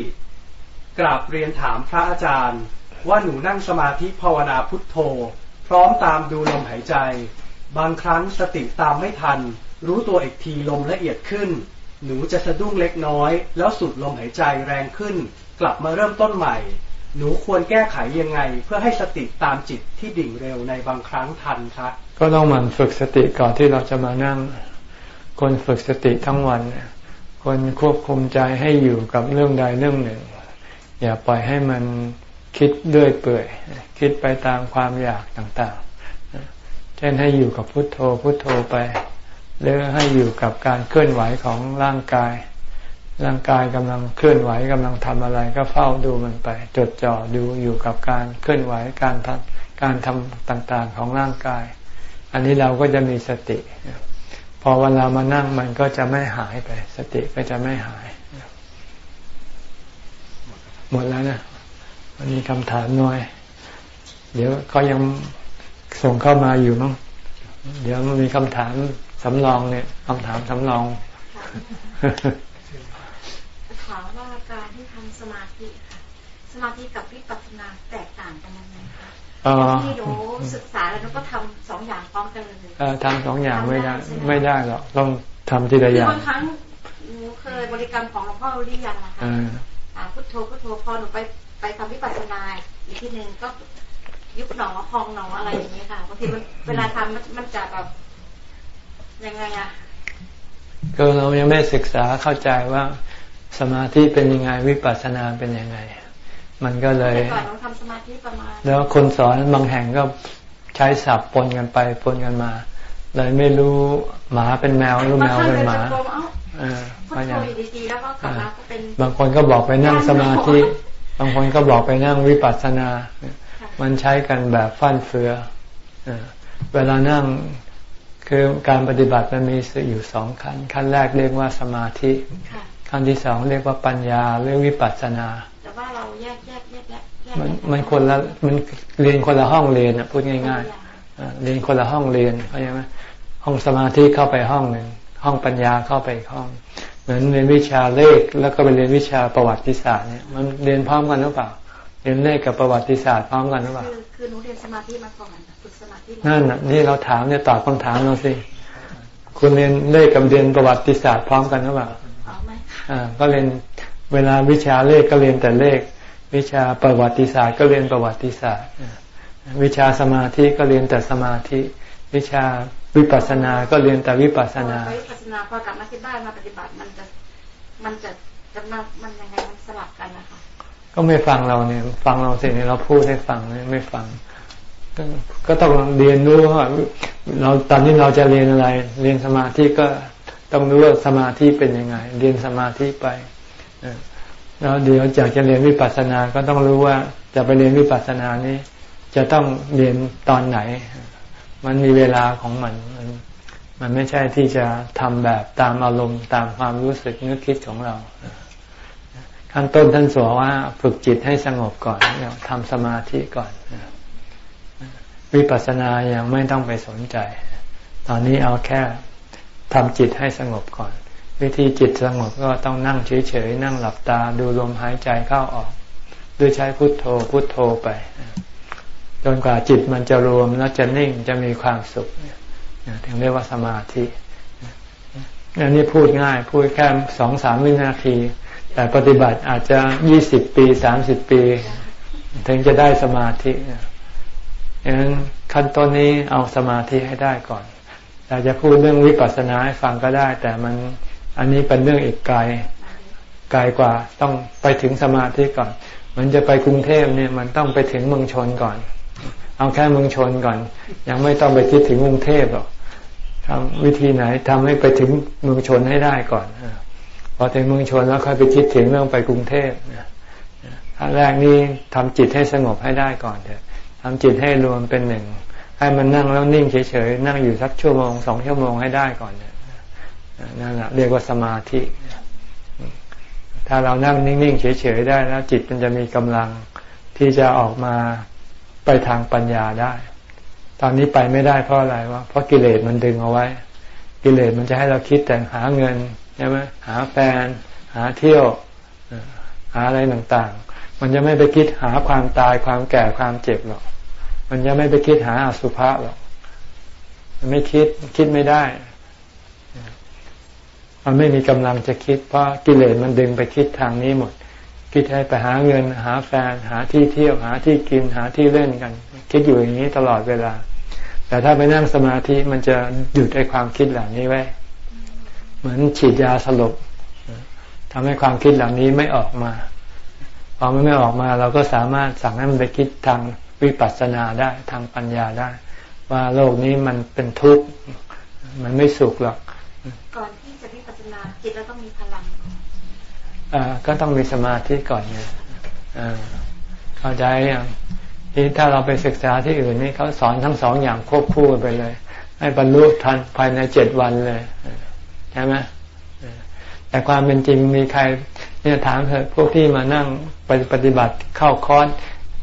กราบเรียนถามพระอาจารย์ ว่าหนูนั่งสมาธิภาวนาพุทโธ พร้อมตามดูลมหายใจ บางครั้งสติตามไม่ทัน รู้ตัวอีกทีลมละเอียดขึ้น หนูจะสะดุ้งเล็กน้อย แล้วสุดลมหายใจแรงขึ้น กลับมาเริ่มต้นใหม่ หนูควรแก้ไขยังไง เพื่อให้สติตามจิตที่ดิ่งเร็วในบางครั้งทันครับก็ต้องมันฝึกสติก่อนที่เราจะมานั่งคนฝึกสติทั้งวันคน ควบคุมใจให้อยู่กับเรื่องใดเรื่องหนึ่ง อย่าปล่อยให้มันคิดด้วยเปื่อย คิดไปตามความอยากต่างๆ เช่นให้อยู่กับพุทโธพุทโธไปหรือให้อยู่กับการเคลื่อนไหวของร่างกาย ร่างกายกำลังเคลื่อนไหวกำลังทำอะไรก็เฝ้าดูมันไป จดจ่อดูอยู่กับการเคลื่อนไหวการทำการทำต่างๆของร่างกาย อันนี้เราก็จะมีสติ อเวลามานั่งมันก็จะไม่หายไป สติก็จะไม่หาย หมดแล้วนะวันนี้คำถามน้อย เดี๋ยวเขายังส่งเข้ามาอยู่มั้งเดี๋ยวมันมีคำถามสำรองเนี่ยคำถามสำรองถามว่าการที่ทำสมาธิค่ะ สมาธิกับวิปัส ที่หนูศึกษาแล้วหนูก็ทำสองอย่างพร้อมกันเลยทำสองอย่างไม่ได้ ไม่ได้หรอกต้องทำทีละอย่างบางครั้งหนูเคยบริกรรมของหลวงพ่อเรียงนะคะพุทโธพุทโธพอหนูไปไปทำวิปัสสนาอีกทีหนึ่งก็ยุบหนอพองหนออะไรอย่างเงี้ยค่ะบางทีมันเวลาทำมันมันจะแบบยังไงอะก็เรายังไม่ศึกษาเข้าใจว่าสมาธิเป็นยังไงวิปัสสนาเป็นยังไง มันก็เลยก่อนเราทำสมาธิประมาณแล้วคนสอนบางแห่งก็ใช้ศัพท์ปนกันไปปนกันมา เลยไม่รู้หมาเป็นแมวหรือแมวเป็นหมาบางคนก็บอกไปนั่งสมาธิ บางคนก็บอกไปนั่งวิปัสสนา มันใช้กันแบบฟั่นเฟือเวลานั่งคือการปฏิบัติมันมีอยู่สองขั้น ขั้นแรกเรียกว่าสมาธิ ขั้นที่สองเรียกว่าปัญญาเรียกวิปัสสนาแต่ ว่าเราแยกแยกแยกแยกมันมันคนละมันเรียนคนละห้องเรียนอะพูดง่ายๆเรียนคนละห้องเรียนเข้าใจไหมห้องสมาธิเข้าไปห้องหนึ่งห้องปัญญาเข้าไปห้องเหมือนเรียนวิชาเลขแล้วก็ไปเรียนวิชาประวัติศาสตร์เนี่ยมันเรียนพร้อมกันหรือเปล่าเรียนเลขกับประวัติศาสตร์พร้อมกันหรือเปล่าคือหนูเรียนสมาธิมาก่อนฝึกสมาธินั่นน่ะนี่เราถามเนี่ยตอบคำถามเราสิคุณเรียนเลขกับเรียนประวัติศาสตร์พร้อมกันหรือเปล่าอ่าก็เรียน เวลาวิชาเลขก็เรียนแต่เลข วิชาประวัติศาสตร์ก็เรียนประวัติศาสตร์ วิชาสมาธิก็เรียนแต่สมาธิ วิชาวิปัสสนา ก็เรียนแต่วิปัสสนาวิปัสสนาพอกลับมาที่บ้านมาปฏิบัติมันจะมันจะจะมามันยังไงมันสลับกันนะคะก็ไม่ฟังเราเนี่ย ฟังเราสิเนี่ยเราพูดให้ฟังไม่ฟัง ก็ต้องเรียนรู้ว่าเราตอนนี้เราจะเรียนอะไร เรียนสมาธิก็ต้องรู้ว่าสมาธิเป็นยังไง เรียนสมาธิไป แล้วเดี๋ยวจากจะเรียนวิปัสสนาก็ต้องรู้ว่าจะไปเรียนวิปัสสนานี้ จะต้องเรียนตอนไหน มันมีเวลาของมันมัน มันไม่ใช่ที่จะทำแบบตามอารมณ์ตามความรู้สึกนึกคิดของเราขั้นต้นท่านสอนว่าฝึกจิตให้สงบก่อนทำสมาธิก่อน วิปัสสนายังไม่ต้องไปสนใจ ตอนนี้เอาแค่ทำจิตให้สงบก่อน วิธีจิตสงบก็ต้องนั่งเฉยๆนั่งหลับตาดูลมหายใจเข้าออกด้วยใช้พุทโธพุทโธไป จนกว่าจิตมันจะรวมแล้วจะนิ่งจะมีความสุขถึงเรียกว่าสมาธิอันนี้พูดง่ายพูดแค่สองสามวินาที แต่ปฏิบัติอาจจะยี่สิบปีสามสิบปี ถึงจะได้สมาธิดังนั้นขั้นต้นนี้เอาสมาธิให้ได้ก่อนอากจะพูดเรื่องวิปัสสนาให้ฟังก็ได้ แต่มัน อันนี้เป็นเรื่องอีกไกลไกลกว่าต้องไปถึงสมาธิก่อน มันจะไปกรุงเทพเนี่ยมันต้องไปถึงเมืองชนก่อน เอาแค่เมืองชนก่อน ยังไม่ต้องไปคิดถึงกรุงเทพหรอกทำวิธีไหนทำให้ไปถึงเมืองชนให้ได้ก่อนพอถึงเมืองชนแล้วค่อยไปคิดถึงเรื่องไปกรุงเทพขั้นแรกนี่ทำจิตให้สงบให้ได้ก่อนเถอะทำจิตให้รวมเป็นหนึ่งให้มันนั่งแล้วนิ่งเฉยๆนั่งอยู่สักชั่วโมงสองชั่วโมงให้ได้ก่อน นั่นแหละเรียกว่าสมาธิ ถ้าเรานั่งนิ่ง ๆ เฉย ๆ ได้แล้วจิตมันจะมีกำลังที่จะออกมาไปทางปัญญาได้ ตอนนี้ไปไม่ได้เพราะอะไรวะ เพราะกิเลสมันดึงเอาไว้ กิเลสมันจะให้เราคิดแต่หาเงินใช่ไหมหาแฟน หาเที่ยว หาอะไรต่าง ๆ มันจะไม่ไปคิดหาความตายความแก่ความเจ็บหรอก มันจะไม่ไปคิดหาอสุภะหรอก มันไม่คิดคิดไม่ได้ มันไม่มีกำลังจะคิด เพราะกิเลสมันดึงไปคิดทางนี้หมด คิดให้ไปหาเงินหาแฟน หาที่เที่ยวหาที่กินหาที่เล่นกัน คิดอยู่อย่างนี้ตลอดเวลา แต่ถ้าไปนั่งสมาธิมันจะหยุดไอ้ความคิดเหล่านี้ไว้ เหมือนฉีดยาสลบทำให้ความคิดเหล่านี้ไม่ออกมาพอมันไม่ออกมาเราก็สามารถสั่งให้มันไปคิดทางวิปัสสนาได้ทางปัญญาได้ ว่าโลกนี้มันเป็นทุกข์มันไม่สุขหรอกก่อน ที่จะวิปัสสนาจิตเราต้องมีพลังอ่าก็ต้องมีสมาธิก่อนไงอ่าเข้าใจย่างที่ถ้าเราไปศึกษาที่อื่นนี่เขาสอนทั้งสองอย่างควบคู่ไปเลย ให้บรรลุทันภายในเจ็ดวันเลยใช่ไหมแต่ความเป็นจริงมีใครเนี่ยถามเถอะพวกที่มานั่งปปฏิบัติเข้าคอร์ส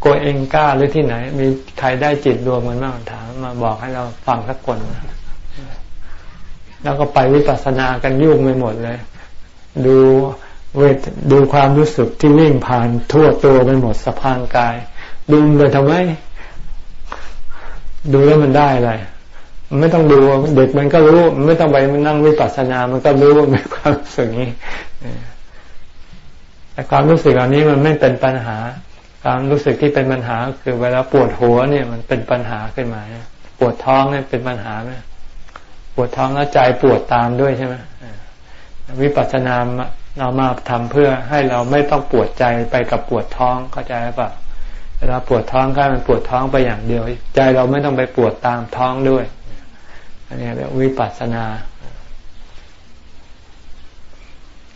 โกเองก้าหรือที่ไหน มีใครได้จิตรวมกันบ้างถามมาบอกให้เราฟังสักคน แล้วก็ไปวิปัสสนากันยุ่งไปหมดเลย ดูเวทดูความรู้สึกที่วิ่งผ่านทั่วตัวไปหมดสะพานกาย ดูไปทำไม ดูแล้วมันได้อะไรไม่ต้องดูเด็กมันก็รู้ ไม่ต้องไปมันนั่งวิปัสสนา มันก็รู้ว่ามีความรู้สึกนี้แต่ความรู้สึกเหล่านี้มันไม่เป็นปัญหา ความรู้สึกที่เป็นปัญหา คือเวลาปวดหัวเนี่ย มันเป็นปัญหาขึ้นมาปวดท้องเนี่ยเป็นปัญหาไหม ปวดท้องแล้วใจปวดตามด้วยใช่ไหมวิปัสสนาเรามาทำเพื่อให้เราไม่ต้องปวดใจไปกับปวดท้องเข้าใจหรือเปล่าเวลาปวดท้องก็มันปวดท้องไปอย่างเดียว ใจเราไม่ต้องไปปวดตามท้องด้วย อันนี้เรียกวิปัสสนา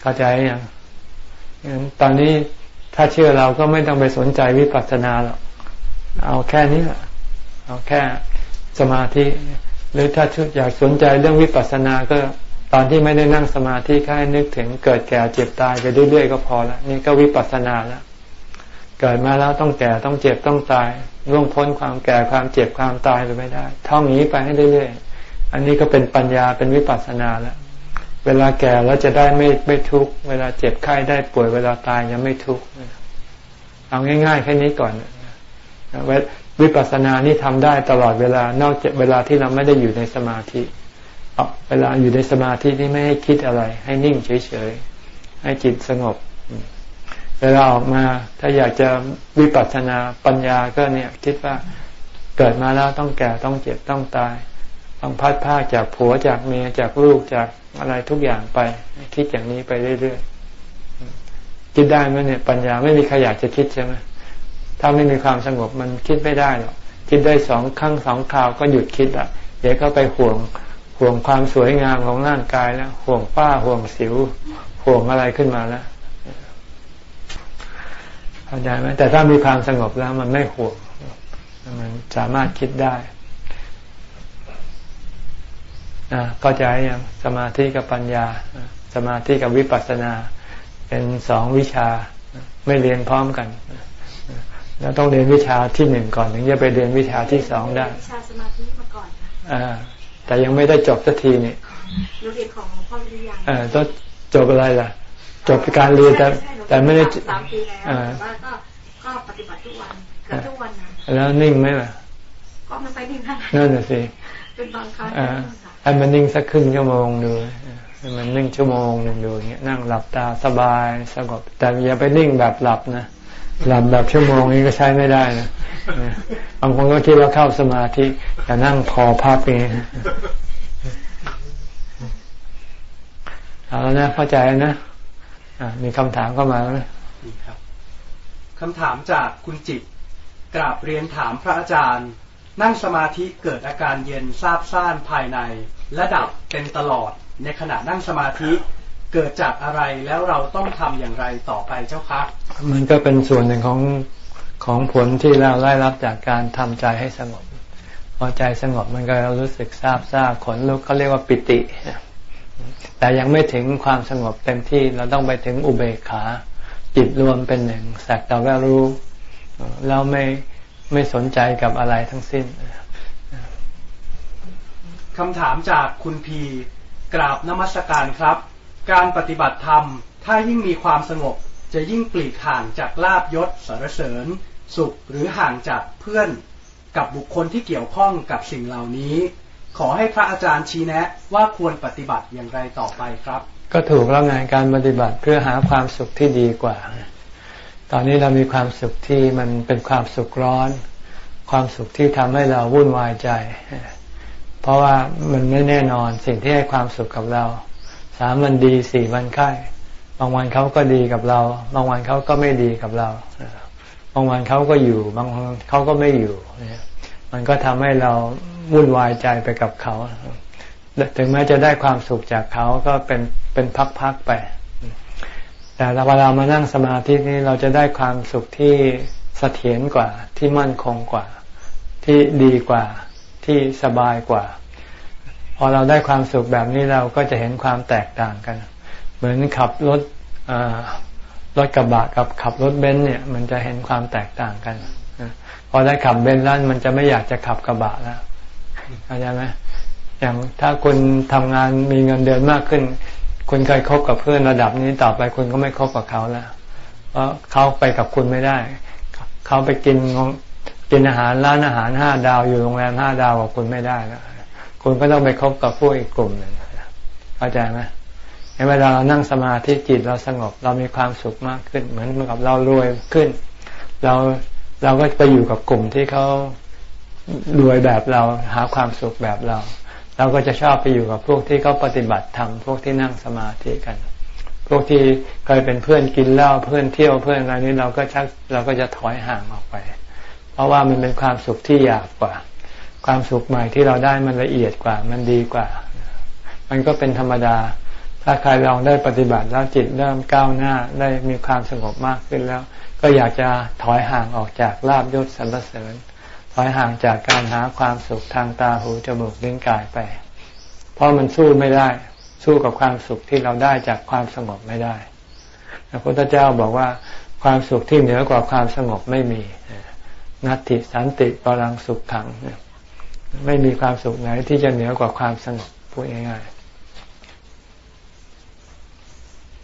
เข้าใจยังตอนนี้ถ้าเชื่อเราก็ไม่ต้องไปสนใจวิปัสสนาหรอกเอาแค่นี้แหละเอาแค่สมาธิ หรือถ้าอยากสนใจเรื่องวิปัสสนาก็ตอนที่ไม่ได้นั่งสมาธิแค่นึกถึงเกิดแก่เจ็บตายไปเรื่อยๆก็พอละนี่ก็วิปัสสนาแล้วเกิดมาแล้วต้องแก่ต้องเจ็บต้องตายร่วงพ้นความแก่ความเจ็บความตายไปไม่ได้ท่องนี้ไปให้เรื่อยๆอันนี้ก็เป็นปัญญาเป็นวิปัสสนาแล้วเวลาแก่แล้วจะได้ไม่ไม่ทุกข์เวลาเจ็บไข้ได้ป่วยเวลาตายยังไม่ทุกข์เอาง่ายๆแค่นี้ก่อน วิปัสสนานี่ทำได้ตลอดเวลานอกจากเวลาที่เราไม่ได้อยู่ในสมาธิเวลาอยู่ในสมาธินี่ไม่ให้คิดอะไร ให้นิ่งเฉยๆให้จิตสงบเวลาออกมาถ้าอยากจะวิปัสสนาปัญญาก็เนี่ย คิดว่าเกิดมาแล้วต้องแก่ต้องเจ็บต้องตาย ต้องพัดผ้าจากผัวจากเมียจากลูกจากอะไรทุกอย่างไป คิดอย่างนี้ไปเรื่อยๆคิดได้ไหมเนี่ยปัญญาไม่มีใครอยากจะคิดใช่ไหม ถ้าไม่มีความสงบมันคิดไม่ได้หรอกคิดได้สองครั้งสองคราวก็หยุดคิดละเดี๋ยวก็ไปห่วงห่วงความสวยงามของร่างกายแล้วห่วงป้าห่วงสิวห่วงอะไรขึ้นมาแล้วเข้าใจไหมแต่ถ้ามีความสงบแล้วมันไม่ห่วงมันสามารถคิดได้นะก็จะอย่างสมาธิกับปัญญา สมาธิกับวิปัสสนา เป็นสองวิชาไม่เรียนพร้อมกัน แล้วต้องเรียนวิชาที่หนึ่งก่อน ถึงจะไปเรียนวิชาที่สองได้วิชาสมาธิมาก่อนค่ะแต่ยังไม่ได้จบสักทีนี่รู้เรียนของพ่อวิริยังอ่าต้องจบอะไรล่ะ จบการเรียนแต่แต่ไม่ได้สามปีแล้วแต่ว่าก็ก็ปฏิบัติทุกวันเกือบทุกวันนะแล้วนิ่งไหมล่ะก็ไม่ไปนิ่งนั่นน่ะสิเป็นบางครั้งให้มันนิ่งสักครึ่งชั่วโมงดูให้มันนิ่งชั่วโมงหนึ่งดูเงี้ยนั่งหลับตาสบายสงบแต่อย่าไปนิ่งแบบหลับนะ หลับแบบชั่วโมงนี้ก็ใช้ไม่ได้นะบางคนก็คิดว่าเข้าสมาธิแต่นั่งคอพับเองเอาแล้วนะเข้าใจนะมีคำถามเข้ามาไหมครับคำถามจากคุณจิต กราบเรียนถามพระอาจารย์ นั่งสมาธิเกิดอาการเย็นซาบซ่านภายใน และดับเป็นตลอด ในขณะนั่งสมาธิ เกิดจากอะไรแล้วเราต้องทำอย่างไรต่อไปเจ้าคะมันก็เป็นส่วนหนึ่งของของผลที่เราได้รับจากการทำใจให้สงบ พอใจสงบมันก็รู้สึกซาบซ่าขนลุกเขาเรียกว่าปิติ แต่ยังไม่ถึงความสงบเต็มที่เราต้องไปถึงอุเบกขา จิตรวมเป็นหนึ่งสักแต่ว่ารู้เราไม่ไม่สนใจกับอะไรทั้งสิ้นคำถามจากคุณพีกราบนมัสการครับ การปฏิบัติธรรม ถ้ายิ่งมีความสงบ จะยิ่งปลีกห่างจากลาบยศสารเสริญ สุขหรือห่างจากเพื่อนกับบุคคลที่เกี่ยวข้องกับสิ่งเหล่านี้ ขอให้พระอาจารย์ชี้แนะว่าควรปฏิบัติอย่างไรต่อไปครับ ก็ถูกแล้วไงการปฏิบัติเพื่อหาความสุขที่ดีกว่า ตอนนี้เรามีความสุขที่มันเป็นความสุขร้อน ความสุขที่ทำให้เราวุ่นวายใจ เพราะว่ามันไม่แน่นอนสิ่งที่ให้ความสุขกับเรา สามวันดีสี่วันไข้บางวันเขาก็ดีกับเรา บางวันเขาก็ไม่ดีกับเรา บางวันเขาก็อยู่ บางวันเขาก็ไม่อยู่ มันก็ทำให้เราวุ่นวายใจไปกับเขา ถึงแม้จะได้ความสุขจากเขาก็เป็นเป็นพักๆไป แต่เวลามานั่งสมาธินี้เราจะได้ความสุขที่เสถียรกว่า ที่มั่นคงกว่า ที่ดีกว่า ที่สบายกว่า พอเราได้ความสุขแบบนี้เราก็จะเห็นความแตกต่างกัน เหมือนขับรถรถกระบะกับขับรถเบนซ์เนี่ย มันจะเห็นความแตกต่างกันพอได้ขับเบนซ์แล้วมันจะไม่อยากจะขับกระบะแล้วเข้าใจไหมอย่างถ้าคุณทำงานมีเงินเดือนมากขึ้น คุณเคยคบกับเพื่อนระดับนี้ต่อไปคุณก็ไม่คบกับเขาแล้วเพราะเขาไปกับคุณไม่ได้ เขาไปกินกินอาหารร้านอาหารห้าดาวอยู่โรงแรมห้าดาวกับคุณไม่ได้แล้ว คุณก็ต้องไปคบกับผู้อีกกลุ่มหนึ่งเข้าใจไหมเวลาเรานั่งสมาธิจิตเราสงบ เรามีความสุขมากขึ้น เหมือนกับเรารวยขึ้น เราเราก็ไปอยู่กับกลุ่มที่เขารวยแบบเราหาความสุขแบบเรา เราก็จะชอบไปอยู่กับพวกที่เขาปฏิบัติธรรมพวกที่นั่งสมาธิกัน พวกที่เคยเป็นเพื่อนกินเหล้าเพื่อนเที่ยวเพื่อนอะไรนี้เราก็ชักเราก็จะถอยห่างออกไป เพราะว่ามันเป็นความสุขที่ยาบกว่า ความสุขใหม่ที่เราได้มันละเอียดกว่า มันดีกว่า มันก็เป็นธรรมดา ถ้าใครลองได้ปฏิบัติแล้วจิตเริ่มก้าวหน้าได้มีความสงบมากขึ้นแล้ว ก็อยากจะถอยห่างออกจากลาบยศสรรเสริญ ถอยห่างจากการหาความสุขทางตาหูจมูกลิ้นกายไป เพราะมันสู้ไม่ได้ สู้กับความสุขที่เราได้จากความสงบไม่ได้พระพุทธเจ้าบอกว่าความสุขที่เหนือกว่าความสงบไม่มี นัตติสันติปรังสุขขัง ไม่มีความสุขไหนที่จะเหนือกว่าความสงบพูดง่ายๆ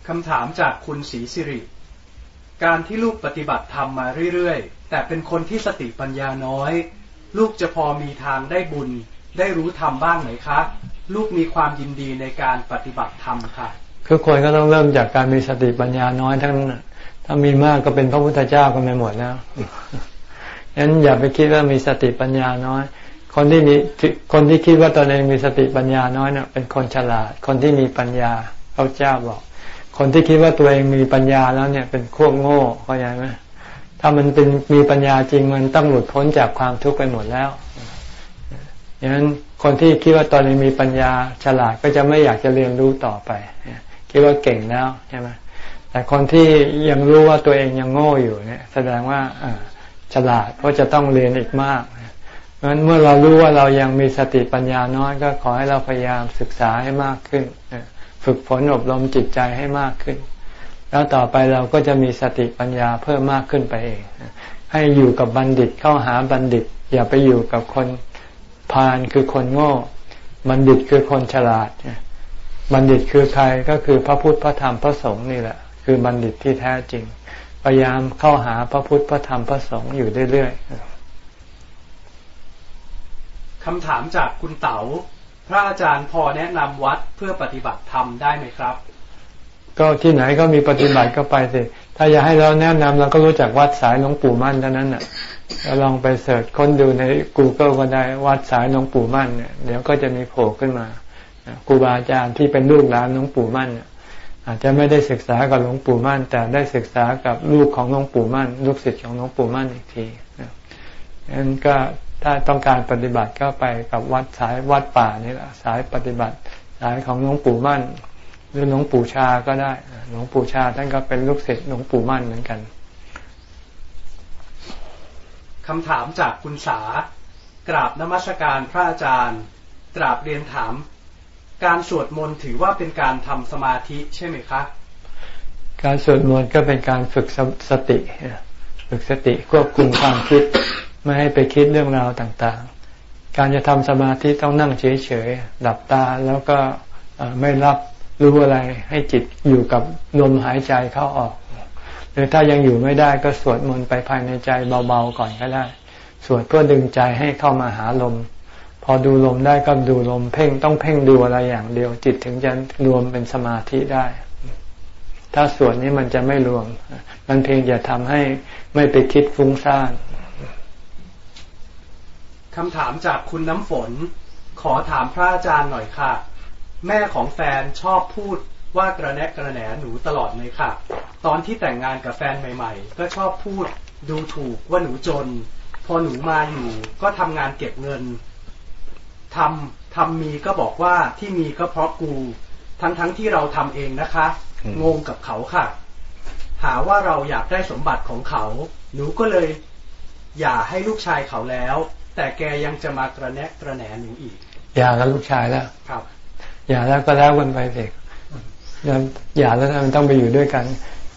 คำถามจากคุณศรีสิริ การที่ลูกปฏิบัติธรรมมาเรื่อยแต่เป็นคนที่สติปัญญาน้อย ลูกจะพอมีทางได้บุญ ได้รู้ธรรมบ้างไหมคะ ลูกมีความยินดีในการปฏิบัติธรรมค่ะคือคนก็ต้องเริ่มจากการมีสติปัญญาน้อยทั้งนั้นถ้ามีมากก็เป็นพระพุทธเจ้าก็ไม่หมดแล้วงั้นอย่าไปคิดว่ามีสติปัญญาน้อย คนที่มีคนที่คิดว่าตนเองมีสติปัญญาน้อยเนี่ยเป็นคนฉลาด คนที่มีปัญญาพระเจ้าบอก คนที่คิดว่าตัวเองมีปัญญาแล้วเนี่ย เป็นพวกโง่เข้าใจไหมถ้ามันเป็นมีปัญญาจริงมันต้องหลุดพ้นจากความทุกข์ไปหมดแล้วอย่างนั้นคนที่คิดว่าตอนนี้มีปัญญาฉลาดก็จะไม่อยากจะเรียนรู้ต่อไปคิดว่าเก่งแล้วใช่ไหมแต่คนที่ยังรู้ว่าตัวเองยังโง่อยู่เนี่ย แสดงว่าฉลาดเพราะจะต้องเรียนอีกมาก เพราะฉะนั้นเมื่อเรารู้ว่าเรายังมีสติปัญญาน้อยก็ขอให้เราพยายามศึกษาให้มากขึ้น ฝึกฝนอบรมจิตใจให้มากขึ้น แล้วต่อไปเราก็จะมีสติปัญญาเพิ่มมากขึ้นไปเอง ให้อยู่กับบัณฑิตเข้าหาบัณฑิต อย่าไปอยู่กับคนพาลคือคนโง่ บัณฑิตคือคนฉลาด บัณฑิตคือใครก็คือพระพุทธพระธรรมพระสงฆ์นี่แหละ คือบัณฑิตที่แท้จริง พยายามเข้าหาพระพุทธพระธรรมพระสงฆ์อยู่เรื่อยๆ คำถามจากคุณเต๋าพระอาจารย์พอแนะนำวัดเพื่อปฏิบัติธรรมได้ไหมครับ ก็ที่ไหนก็มีปฏิบัติก็ไปสิ ถ้าอยากให้เราแนะนำเราก็รู้จักวัดสายหลวงปู่มั่นเท่านั้นน่ะเราลองไปเสิร์ชค้นดูใน Google ก็ได้วัดสายหลวงปู่มั่นเนี่ยเดี๋ยวก็จะมีโผล่ขึ้นมาครูบาอาจารย์ที่เป็นลูกหลานหลวงปู่มั่นอาจจะไม่ได้ศึกษากับหลวงปู่มั่น แต่ได้ศึกษากับลูกของหลวงปู่มั่น ลูกศิษย์ของหลวงปู่มั่นอีกทีนั้นก็ ถ้าต้องการปฏิบัติก็ไปกับวัดสายวัดป่านี่แหละสายปฏิบัติ สายของหลวงปู่มั่น หรือหลวงปู่ชาก็ได้หลวงปู่ชาท่านก็เป็นลูกศิษย์หลวงปู่มั่นเหมือนกันคำถามจากคุณสากราบนมัสการพระอาจารย์กราบเรียนถาม การสวดมนต์ถือว่าเป็นการทำสมาธิใช่ไหมคะ การสวดมนต์ก็เป็นการฝึกสติ ฝึกสติควบคุมความคิด ไม่ให้ไปคิดเรื่องราวต่างๆ การจะทำสมาธิต้องนั่งเฉยๆหลับตาแล้วก็ไม่รับรู้อะไรให้จิตอยู่กับลมหายใจเข้าออกหรือถ้ายังอยู่ไม่ได้ก็สวดมนต์ไปภายในใจเบาๆก่อนก็ได้ สวดเพื่อดึงใจให้เข้ามาหาลม พอดูลมได้ก็ดูลมเพ่งต้องเพ่งดูอะไรอย่างเดียว จิตถึงจะรวมเป็นสมาธิได้ ถ้าสวดนี้มันจะไม่รวม มันเพียงจะทำให้ไม่ไปคิดฟุ้งซ่าน คำถามจากคุณน้ำฝน ขอถามพระอาจารย์หน่อยค่ะ แม่ของแฟนชอบพูดว่ากระแนะกระแหนหนูตลอดเลยค่ะ ตอนที่แต่งงานกับแฟนใหม่ ๆ ก็ชอบพูดดูถูกว่าหนูจน พอหนูมาอยู่ก็ทำงานเก็บเงินทำทำมีก็บอกว่าที่มีก็เพราะกู ทั้งๆทที่เราทำเองนะคะ งงกับเขาค่ะ หาว่าเราอยากได้สมบัติของเขา หนูก็เลย อย่าให้ลูกชายเขาแล้ว แต่แกยังจะมากระแนะกระแหนหนูอีก อย่ากับลูกชายแล้ว ครับ อย่าแล้วก็แล้วกันไปเด็กอย่าแล้วมันต้องไปอยู่ด้วยกัน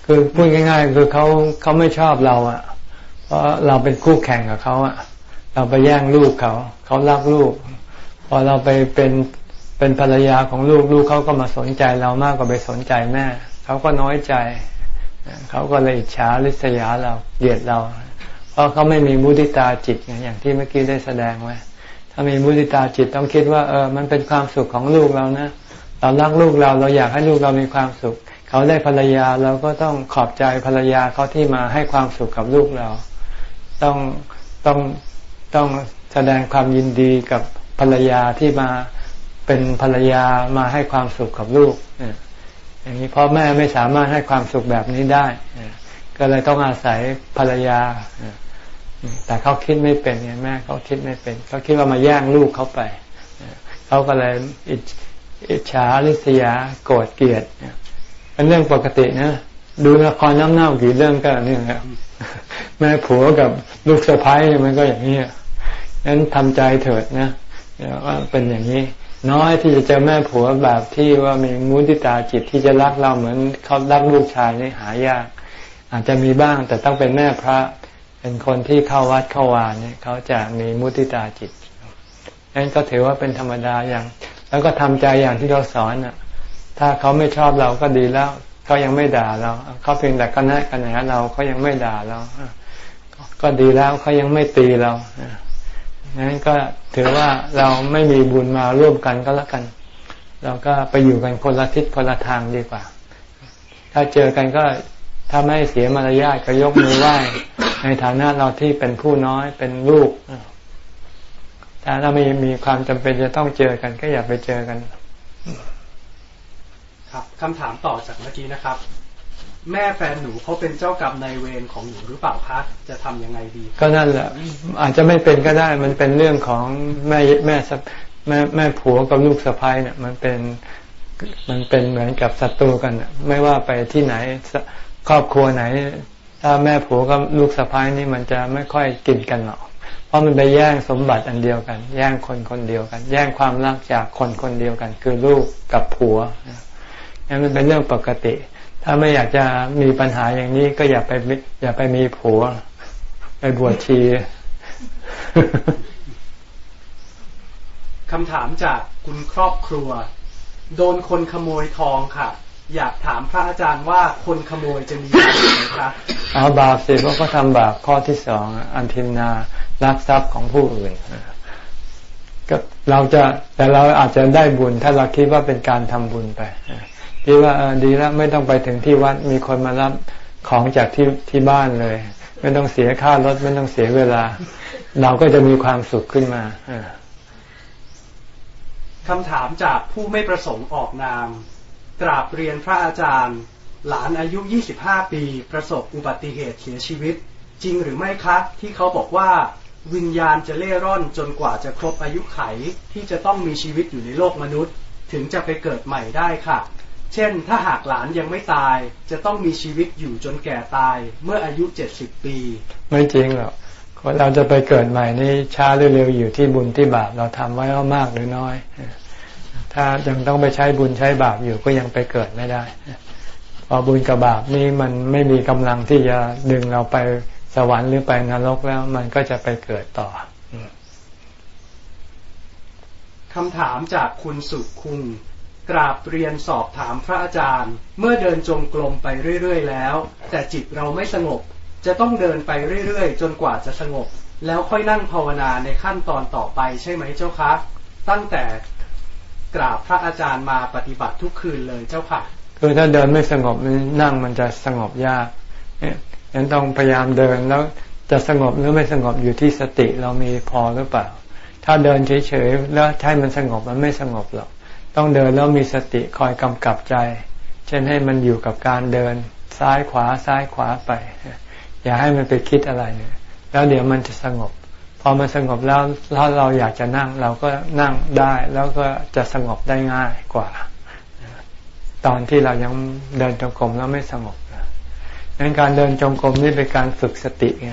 คือพูดง่าย ๆ คือเขาเขาไม่ชอบเราอะ เพราะเราเป็นคู่แข่งกับเขาอะ เราไปแย่งลูกเขา เขารักลูก พอเราไปเป็นเป็นภรรยาของลูกลูกเขาก็มาสนใจเรามากกว่าไปสนใจแม่เขาก็น้อยใจเขาก็เลยอิจฉาริษยาเราเกลียดเรา เพราะเขาไม่มีมุติตาจิตอย่างที่เมื่อกี้ได้แสดงไว้ถ้ามีมุติตาจิตต้องคิดว่าเออมันเป็นความสุขของลูกเรานะเรารักลูกเราเราอยากให้ลูกเรามีความสุข เขาได้ภรรยาเราก็ต้องขอบใจภรรยาเขาที่มาให้ความสุขกับลูกเรา ต้องต้องต้องแสดงความยินดีกับภรรยาที่มาเป็นภรรยามาให้ความสุขกับลูกอย่างนี้พ่อแม่ไม่สามารถให้ความสุขแบบนี้ได้ก็เลยต้องอาศัยภรรยา แต่เขาคิดไม่เป็นไงแม่เขาคิดไม่เป็น เขาคิดว่ามาแย่งลูกเขาไป เขาก็เลยอิจฉาริษยาโกรธเกลียดเป็นเรื่องปกตินะดูละครน้ำเน่ากี่เรื่องก็นี่แหละแม่ผัวกับลูกสะพ้ายมันก็อย่างนี้นั้นทำใจเถิดนะว่าเป็นอย่างนี้ น้อยที่จะเจอแม่ผัวแบบที่ว่ามีมุติตาจิตที่จะรักเราเหมือนเขารักลูกชายนี่หายาก อาจจะมีบ้างแต่ต้องเป็นแม่พระ เป็นคนที่เข้าวัดเข้าวาเนี่ยเขาจะมีมุติตาจิตนั้นก็ถือว่าเป็นธรรมดาอย่าง แล้วก็ทำใจอย่างที่เราสอนอะ ถ้าเขาไม่ชอบเราก็ดีแล้วเขายังไม่ด่าเราเขาเพียงแต่กันแนะกันแหนเราเขายังไม่ด่าเราก็ดีแล้วเขายังไม่ตีเรานั้นก็ถือว่าเราไม่มีบุญมาร่วมกันก็แล้วกัน เราก็ไปอยู่กันคนละทิศคนละทางดีกว่า ถ้าเจอกันก็ ถ้าไม่เสียมารยาทก็ยกมือไหว้ ในฐานะเราที่เป็นผู้น้อยเป็นลูกถ้าเราไม่มีความจำเป็นจะต้องเจอกัน ก็อย่าไปเจอกัน ครับคำถามต่อจากเมื่อกี้นะครับ แม่แฟนหนูเขาเป็นเจ้ากรรมนายเวรของหนูหรือเปล่าคะจะทํำยังไงดี ก็นั่นแหละ อาจจะไม่เป็นก็ได้ มันเป็นเรื่องของแม่แม่แม่แม่ผัวกับลูกสะพ้ายเนี่ย มันเป็นมันเป็นเหมือนกับศัตรูกันไม่ว่าไปที่ไหน ครอบครัวไหน ถ้าแม่ผัวกับลูกสะพ้ายนี่มันจะไม่ค่อยกินกันหรอก เพราะมันไปแย่งสมบัติอันเดียวกัน แย่งคนคนเดียวกัน แย่งความรักจากคนคนเดียวกัน คือลูกกับผัวนี่มันเป็นเรื่องปกติ ถ้าไม่อยากจะมีปัญหาอย่างนี้ก็อย่าไปอย่าไปมีผัว ไปบวชชีคำถามจากคุณครอบครัว โดนคนขโมยทองค่ะ อยากถามพระอาจารย์ว่าคนขโมยจะมีบาปไหมครับเอาบาปสิเพราะเขาทำบาปข้อที่สองอันทินนารักทรัพย์ของผู้อื่นก็เราจะแต่เราอาจจะได้บุญ ถ้าเราคิดว่าเป็นการทำบุญไปคิดว่าดีแล้วไม่ต้องไปถึงที่วัดมีคนมารับของจากที่ที่บ้านเลย ไม่ต้องเสียค่ารถไม่ต้องเสียเวลา เราก็จะมีความสุขขึ้นมาคำถามจากผู้ไม่ประสงค์ออกนาม กราบเรียนพระอาจารย์ หลานอายุ 25 ปี ประสบอุบัติเหตุเสียชีวิต จริงหรือไม่คะที่เขาบอกว่าวิญญาณจะเล่ร่อนจนกว่าจะครบอายุไขที่จะต้องมีชีวิตอยู่ในโลกมนุษย์ ถึงจะไปเกิดใหม่ได้ค่ะ เช่น ถ้าหากหลานยังไม่ตาย จะต้องมีชีวิตอยู่จนแก่ตายเมื่ออายุเจ็ดสิบปี ไม่จริงหรอกคนเราจะไปเกิดใหม่นี่ช้าหรือเร็วอยู่ที่บุญที่บาปเราทำไว้ว่ามากหรือน้อย ถ้ายังต้องไปใช้บุญใช้บาปอยู่ก็ยังไปเกิดไม่ได้พอบุญกับบาปนี่มันไม่มีกำลังที่จะดึงเราไปสวรรค์หรือไปนรกแล้ว มันก็จะไปเกิดต่อคำถามจากคุณสุคุงกราบเรียนสอบถามพระอาจารย์ เมื่อเดินจงกรมไปเรื่อย ๆ แล้ว แต่จิตเราไม่สงบ จะต้องเดินไปเรื่อย ๆ จนกว่าจะสงบ แล้วค่อยนั่งภาวนาในขั้นตอนต่อไปใช่ไหมเจ้าคะ ตั้งแต่ กราบพระอาจารย์มาปฏิบัติทุกคืนเลยเจ้าค่ะ คือถ้าเดินไม่สงบนั่งมันจะสงบยากยังต้องพยายามเดินแล้วจะสงบหรือไม่สงบอยู่ที่สติเรามีพอหรือเปล่า ถ้าเดินเฉยๆแล้วใช้มันสงบมันไม่สงบหรอก ต้องเดินแล้วมีสติคอยกำกับใจ เช่นให้มันอยู่กับการเดินซ้ายขวาซ้ายขวาไป อย่าให้มันไปคิดอะไรเนี่ยแล้วเดี๋ยวมันจะสงบ อมันสงบแล้วถ้าเราอยากจะนั่งเราก็นั่งได้ แล้วก็จะสงบได้ง่ายกว่า ตอนที่เรายังเดินจงกรมแล้วไม่สงบดังการเดินจงกรมนี่เป็นการฝึกสติไง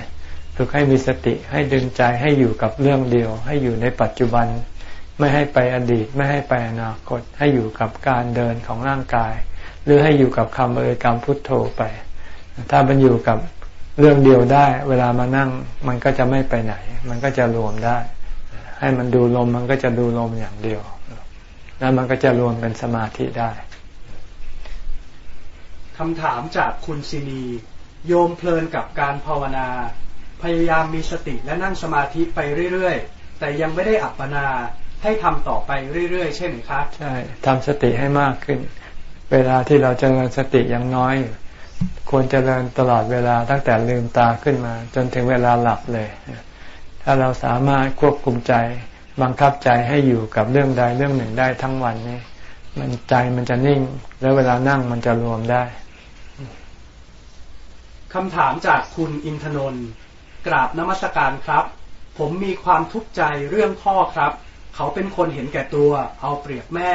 ฝึกให้มีสติให้ดึงใจให้อยู่กับเรื่องเดียว ให้อยู่ในปัจจุบัน ไม่ให้ไปอดีต ไม่ให้ไปอนาคต ให้อยู่กับการเดินของร่างกาย หรือให้อยู่กับคำเอ่ยกรรมพุทโธไป ถ้ามันอยู่กับ เรื่องเดียวได้ เวลามานั่ง มันก็จะไม่ไปไหน มันก็จะรวมได้ ให้มันดูลมมันก็จะดูลมอย่างเดียว แล้วมันก็จะรวมเป็นสมาธิได้คำถามจากคุณซินีโยมเพลินกับการภาวนา พยายามมีสติและนั่งสมาธิไปเรื่อยๆ แต่ยังไม่ได้อัปปนาให้ทำต่อไปเรื่อยๆ ใช่ไหมครับใช่ทำสติให้มากขึ้น เวลาที่เราจเจริญสติยังน้อย ควรจเจริญตลอดเวลาตั้งแต่ลืมตาขึ้นมา จนถึงเวลาหลับเลย ถ้าเราสามารถควบคุมใจบังคับใจให้อยู่กับเรื่องใดเรื่องหนึ่งได้ทั้งวันนี้ มันใจมันจะนิ่ง แล้วเวลานั่งมันจะรวมได้คำถามจากคุณอินทนนท์กราบนมัสการครับ ผมมีความทุกข์ใจเรื่องพ่อครับ เขาเป็นคนเห็นแก่ตัว เอาเปรียบแม่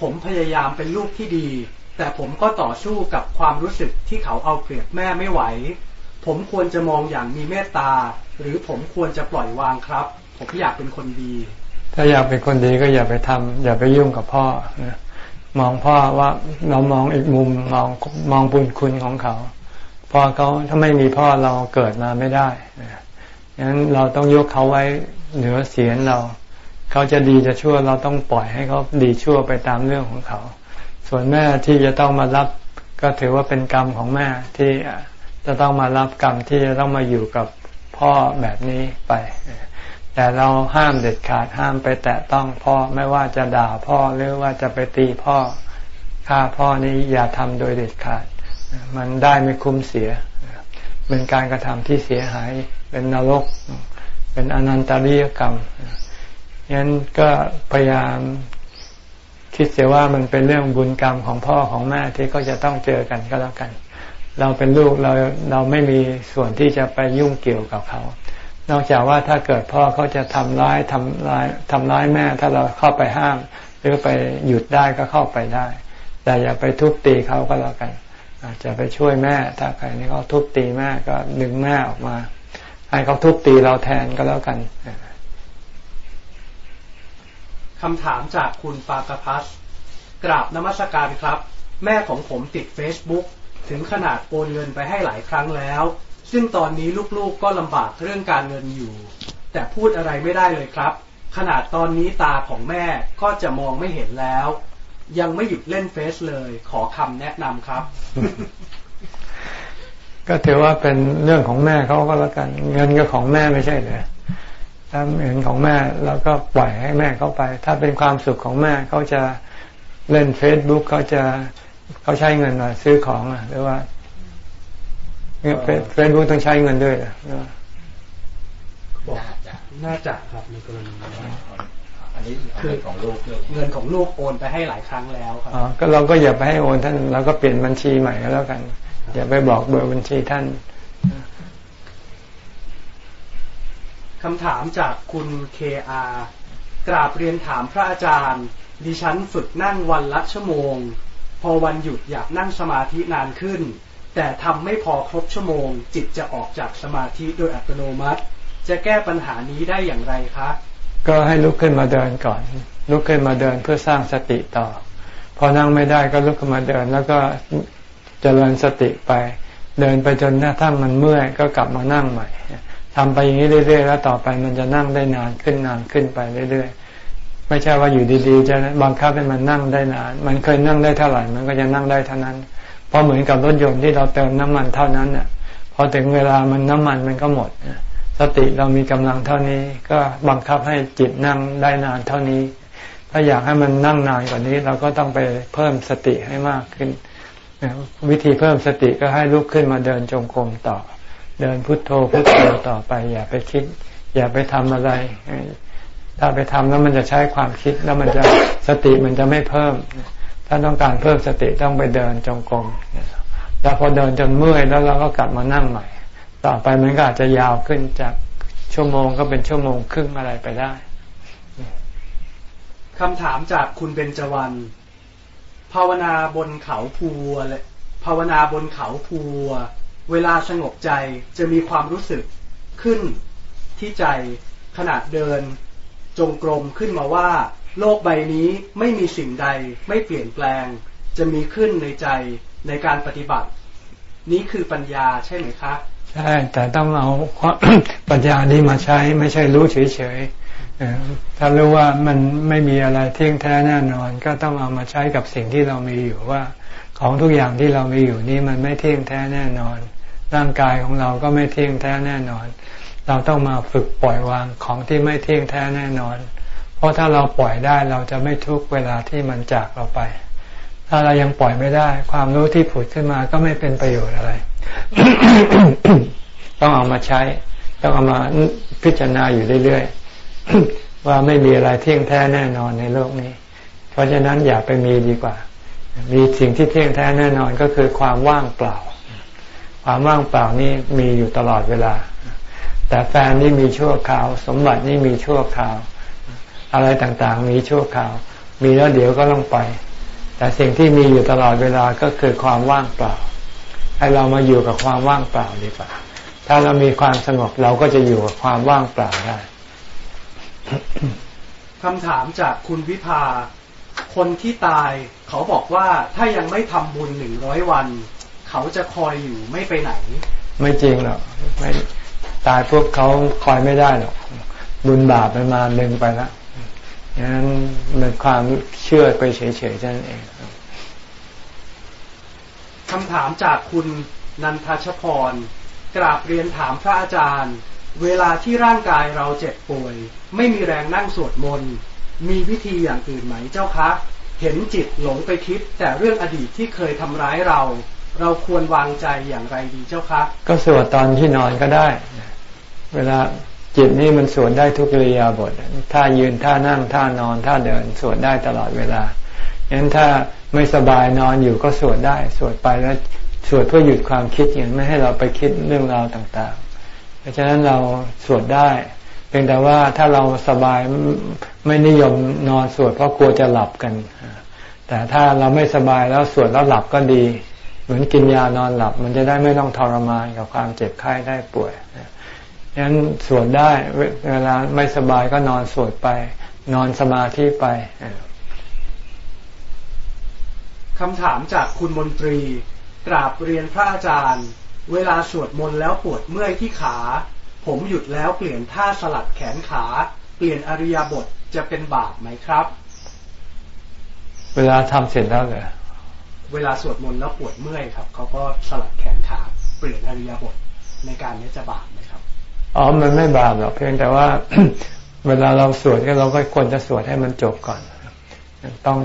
ผมพยายามเป็นลูกที่ดี แต่ผมก็ต่อสู้กับความรู้สึกที่เขาเอาเปรียบแม่ไม่ไหว ผมควรจะมองอย่างมีเมตตา หรือผมควรจะปล่อยวางครับ ผมอยากเป็นคนดี ถ้าอยากเป็นคนดีก็อย่าไปทำอย่าไปยุ่งกับพ่อมองพ่อว่าเรามองอีกมุมมองมองบุญคุณของเขาพ่อเขาถ้าไม่มีพ่อเราเกิดมาไม่ได้ดังนั้นเราต้องยกเขาไว้เหนือเสียงเรา เขาจะดีจะชั่วเราต้องปล่อยให้เขาดีชั่วไปตามเรื่องของเขา ส่วนแม่ที่จะต้องมารับก็ถือว่าเป็นกรรมของแม่ที่จะต้องมารับกรรมที่จะต้องมาอยู่กับพ่อแบบนี้ไป แต่เราห้ามเด็ดขาดห้ามไปแตะต้องพ่อไม่ว่าจะด่าพ่อหรือว่าจะไปตีพ่อฆ่าพ่อนี้อย่าทำโดยเด็ดขาด มันได้ไม่คุ้มเสีย เป็นการกระทำที่เสียหายเป็นนรก เป็นอนันตริยกรรมยันก็พยายาม คิดเสียว่ามันเป็นเรื่องบุญกรรมของพ่อของแม่ที่ก็จะต้องเจอกันก็แล้วกัน เราเป็นลูกเราเราไม่มีส่วนที่จะไปยุ่งเกี่ยวกับเขา นอกจากว่าถ้าเกิดพ่อเขาจะทำร้ายทำร้ายทำร้ายแม่ ถ้าเราเข้าไปห้าม หรือไปหยุดได้ก็เข้าไปได้ แต่อย่าไปทุบตีเขาก็แล้วกันอาจจะไปช่วยแม่ ถ้าใครนี่เขาทุบตีแม่ก็ดึงแม่ออกมา ให้เขาทุบตีเราแทนก็แล้วกัน คำถามจากคุณปากพัสกราบนมัสการครับ แม่ของผมติดเฟซบุ๊กถึงขนาดโอนเงินไปให้หลายครั้งแล้ว ซึ่งตอนนี้ลูกๆก็ลำบากเรื่องการเงินอยู่ แต่พูดอะไรไม่ได้เลยครับ ขนาดตอนนี้ตาของแม่ก็จะมองไม่เห็นแล้ว ยังไม่หยุดเล่นเฟซเลยขอคำแนะนำครับ ก็ถือว่าเป็นเรื่องของแม่เขาก็แล้วกัน เงินก็ของแม่ไม่ใช่เลย ถ้าเงินของแม่เราก็ปล่อยให้แม่เขาไป ถ้าเป็นความสุขของแม่เขาจะเล่นเฟซบุ๊กเขาจะเขาใช้เงินมาซื้อของอะหรือว่าเฟซบุ๊กต้องใช้เงินด้วยอะน่าจะครับในกรณีอันนี้คือของลูกเงินของลูกโอนไปให้หลายครั้งแล้วครับอ๋อก็เราก็อย่าไปให้โอนท่านเราก็เปลี่ยนบัญชีใหม่ก็แล้วกัน อย่าไปบอกเบอร์บัญชีท่าน คำถามจากคุณเคอากราบเรียนถามพระอาจารย์ ดิฉันฝึกนั่งวันละชั่วโมง พอวันหยุดอยากนั่งสมาธินานขึ้น แต่ทำไม่พอครบชั่วโมง จิตจะออกจากสมาธิโดยอัตโนมัติ จะแก้ปัญหานี้ได้อย่างไรคะ ก็ให้ลุกขึ้นมาเดินก่อน ลุกขึ้นมาเดินเพื่อสร้างสติต่อ พอนั่งไม่ได้ก็ลุกขึ้นมาเดินแล้วก็เจริญสติไป เดินไปจนหน้าทั้งมันเมื่อยก็กลับมานั่งใหม่ ทำไปอย่างนี้เรื่อย ๆ แล้วต่อไปมันจะนั่งได้นานขึ้นนานขึ้นไปเรื่อยๆ ไม่ใช่ว่าอยู่ดีๆ จะบังคับให้มันนั่งได้นาน มันเคยนั่งได้เท่าไหร่ มันก็จะนั่งได้เท่านั้น เพราะเหมือนกับรถยนต์ที่เราเติมน้ำมันเท่านั้นเนี่ยพอถึงเวลามันน้ำมันมันก็หมด สติเรามีกำลังเท่านี้ ก็บังคับให้จิตนั่งได้นานเท่านี้ ถ้าอยากให้มันนั่งนานกว่านี้ เราก็ต้องไปเพิ่มสติให้มากขึ้น วิธีเพิ่มสติก็ให้ลุกขึ้นมาเดินจงกรมต่อ เดินพุทโธพุทโธต่อไป อย่าไปคิด อย่าไปทำอะไร ถ้าไปทำแล้วมันจะใช้ความคิดแล้วมันจะสติมันจะไม่เพิ่ม ถ้าต้องการเพิ่มสติต้องไปเดินจงกรมแล้วพอเดินจนเมื่อยแล้วเราก็กลับมานั่งใหม่ ต่อไปมันก็อาจจะยาวขึ้นจากชั่วโมงก็เป็นชั่วโมงครึ่งอะไรไปได้คำถามจากคุณเบญจวรรณภาวนาบนเขาภูและภาวนาบนเขาภู เวลาสงบใจจะมีความรู้สึกขึ้นที่ใจขณะเดิน จงกรมขึ้นมาว่า โลกใบนี้ไม่มีสิ่งใดไม่เปลี่ยนแปลง จะมีขึ้นในใจในการปฏิบัติ นี้คือปัญญาใช่ไหมคะใช่แต่ต้องเอาปัญญานี้มาใช้ไม่ใช่รู้เฉยๆถ้ารู้ว่ามันไม่มีอะไรเที่ยงแท้แน่นอน ก็ต้องเอามาใช้กับสิ่งที่เรามีอยู่ว่า ของทุกอย่างที่เรามีอยู่นี้มันไม่เที่ยงแท้แน่นอน ร่างกายของเราก็ไม่เที่ยงแท้แน่นอน เราต้องมาฝึกปล่อยวางของที่ไม่เที่ยงแท้แน่นอน เพราะถ้าเราปล่อยได้เราจะไม่ทุกเวลาที่มันจากเราไป ถ้าเรายังปล่อยไม่ได้ ความรู้ที่ผุดขึ้นมาก็ไม่เป็นประโยชน์อะไร ต้องเอามาใช้ ต้องเอามาพิจารณาอยู่เรื่อยๆว่าไม่มีอะไรเที่ยงแท้แน่นอนในโลกนี้ เพราะฉะนั้นอย่าไปมีดีกว่า มีสิ่งที่เที่ยงแท้แน่นอนก็คือความว่างเปล่า ความว่างเปล่านี่มีอยู่ตลอดเวลา แต่แฟนนี่มีชั่วคราว สมบัตินี่มีชั่วคราว อะไรต่างๆ มีชั่วคราว มีแล้วเดี๋ยวก็ต้องไป แต่สิ่งที่มีอยู่ตลอดเวลาก็คือความว่างเปล่า ให้เรามาอยู่กับความว่างเปล่าดีกว่า ถ้าเรามีความสงบเราก็จะอยู่กับความว่างเปล่าได้คำถามจากคุณวิภา คนที่ตายเขาบอกว่าถ้ายังไม่ทำบุญหนึ่งร้อยวัน เขาจะคอยอยู่ไม่ไปไหน ไม่จริงหรอกไม่ตายพวกเขาคอยไม่ได้หรอกบุญบาปมันมาดึงไปแล้วงั้นเป็นความเชื่อไปเฉยๆนั่นเองคำถามจากคุณนันทชพร กราบเรียนถามพระอาจารย์ เวลาที่ร่างกายเราเจ็บป่วย ไม่มีแรงนั่งสวดมนต์มีวิธีอย่างอื่นไหมเจ้าคะ เห็นจิตหลงไปคิด แต่เรื่องอดีตที่เคยทำร้ายเรา เราควรวางใจอย่างไรดีเจ้าคะ ก็สวดตอนที่นอนก็ได้ เวลาจิตนี่มันสวดได้ทุกเริยาบทถ้ายืนท่านั่งท่านอนท่าเดินสวดได้ตลอดเวลางั้นถ้าไม่สบายนอนอยู่ก็สวดได้ สวดไปแล้วสวดเพื่อหยุดความคิดอย่างไม่ให้เราไปคิดเรื่องราวต่างๆ เพราะฉะนั้นเราสวดได้ เพียงแต่ว่าถ้าเราสบายไม่นิยมนอนสวดเพราะกลัวจะหลับกัน แต่ถ้าเราไม่สบายแล้วสวดแล้วหลับก็ดี เหมือนกินยานอนหลับ มันจะได้ไม่ต้องทรมานกับความเจ็บไข้ได้ป่วยฉะนั้นสวดได้เวลาไม่สบายก็นอนสวดไป นอนสมาธิไปคำถามจากคุณมนตรีกราบเรียนพระอาจารย์ เวลาสวดมนต์แล้วปวดเมื่อยที่ขา ผมหยุดแล้วเปลี่ยนท่าสลัดแขนขา เปลี่ยนอริยบทจะเป็นบาปไหมครับ เวลาทำเสร็จแล้วเหรอ เวลาสวดมนต์แล้วปวดเมื่อยครับเขาก็สลัดแขนขาเปลี่ยนอริยบทในการนี้จะบาปไหมครับอ๋อมันไม่บาปหรอกเพียงแต่ว่า เวลาเราสวดก็เราก็ควรจะสวดให้มันจบก่อน ต้อง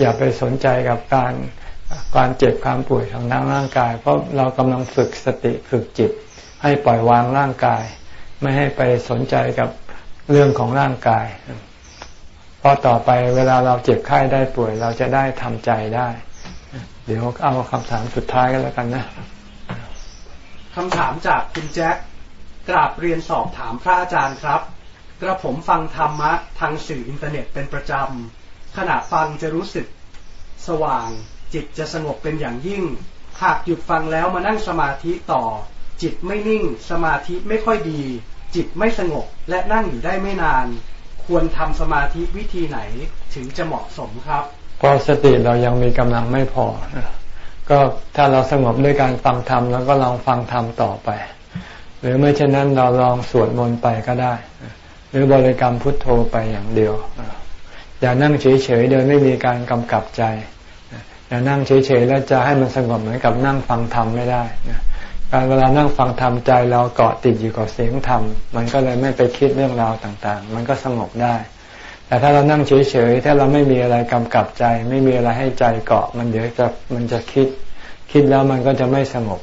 อย่าไปสนใจกับการการเจ็บความป่วยของทางร่างกาย เพราะเรากำลังฝึกสติฝึกจิต ให้ปล่อยวางร่างกาย ไม่ให้ไปสนใจกับเรื่องของร่างกายเพราะต่อไปเวลาเราเจ็บไข้ได้ป่วย เราจะได้ทำใจได้ เดี๋ยวเอาคำถามสุดท้ายก็แล้วกันนะคำถามจากคุณแจ็คกราบเรียนสอบถามพระอาจารย์ครับ กระผมฟังธรรมะทางสื่ออินเทอร์เน็ตเป็นประจำขณะฟังจะรู้สึกสว่าง จิตจะสงบเป็นอย่างยิ่ง หากหยุดฟังแล้วมานั่งสมาธิต่อ จิตไม่นิ่ง สมาธิไม่ค่อยดี จิตไม่สงบและนั่งอยู่ได้ไม่นาน ควรทำสมาธิวิธีไหนถึงจะเหมาะสมครับ เพราะสติเรายังมีกำลังไม่พอ ก็ถ้าเราสงบด้วยการฟังธรรมแล้วก็ลองฟังธรรมต่อไป หรือไม่เช่นนั้นเราลองสวดมนต์ไปก็ได้ หรือบริกรรมพุทโธไปอย่างเดียว อย่านั่งเฉยๆโดยไม่มีการกำกับใจ อย่านั่งเฉยๆแล้วจะให้มันสงบเหมือนกับนั่งฟังธรรมไม่ได้การเวลานั่งฟังธรรมใจเราเกาะติดอยู่กับเสียงธรรม มันก็เลยไม่ไปคิดเรื่องราวต่างๆ มันก็สงบได้ แต่ถ้าเรานั่งเฉยๆ ถ้าเราไม่มีอะไรกำกับใจ ไม่มีอะไรให้ใจเกาะ มันเดี๋ยวจะมันจะคิด คิดแล้วมันก็จะไม่สงบ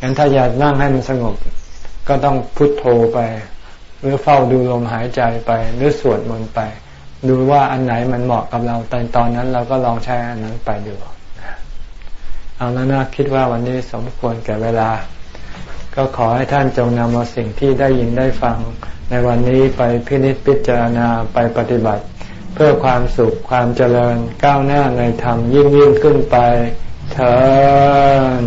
งั้นถ้าอยากนั่งให้มันสงบ ก็ต้องพุทโธไป หรือเฝ้าดูลมหายใจไป หรือสวดมนต์ไป ดูว่าอันไหนมันเหมาะกับเราตอนตอนนั้นเราก็ลองใช้อันนั้นไปดูเอาแล้วนะคิดว่าวันนี้สมควรแก่เวลา ก็ขอให้ท่านจงนำเอาสิ่งที่ได้ยินได้ฟัง ในวันนี้ไปพินิจพิจารณาไปปฏิบัติ เพื่อความสุขความเจริญก้าวหน้าในธรรมยิ่งยิ่งขึ้นไปเถิด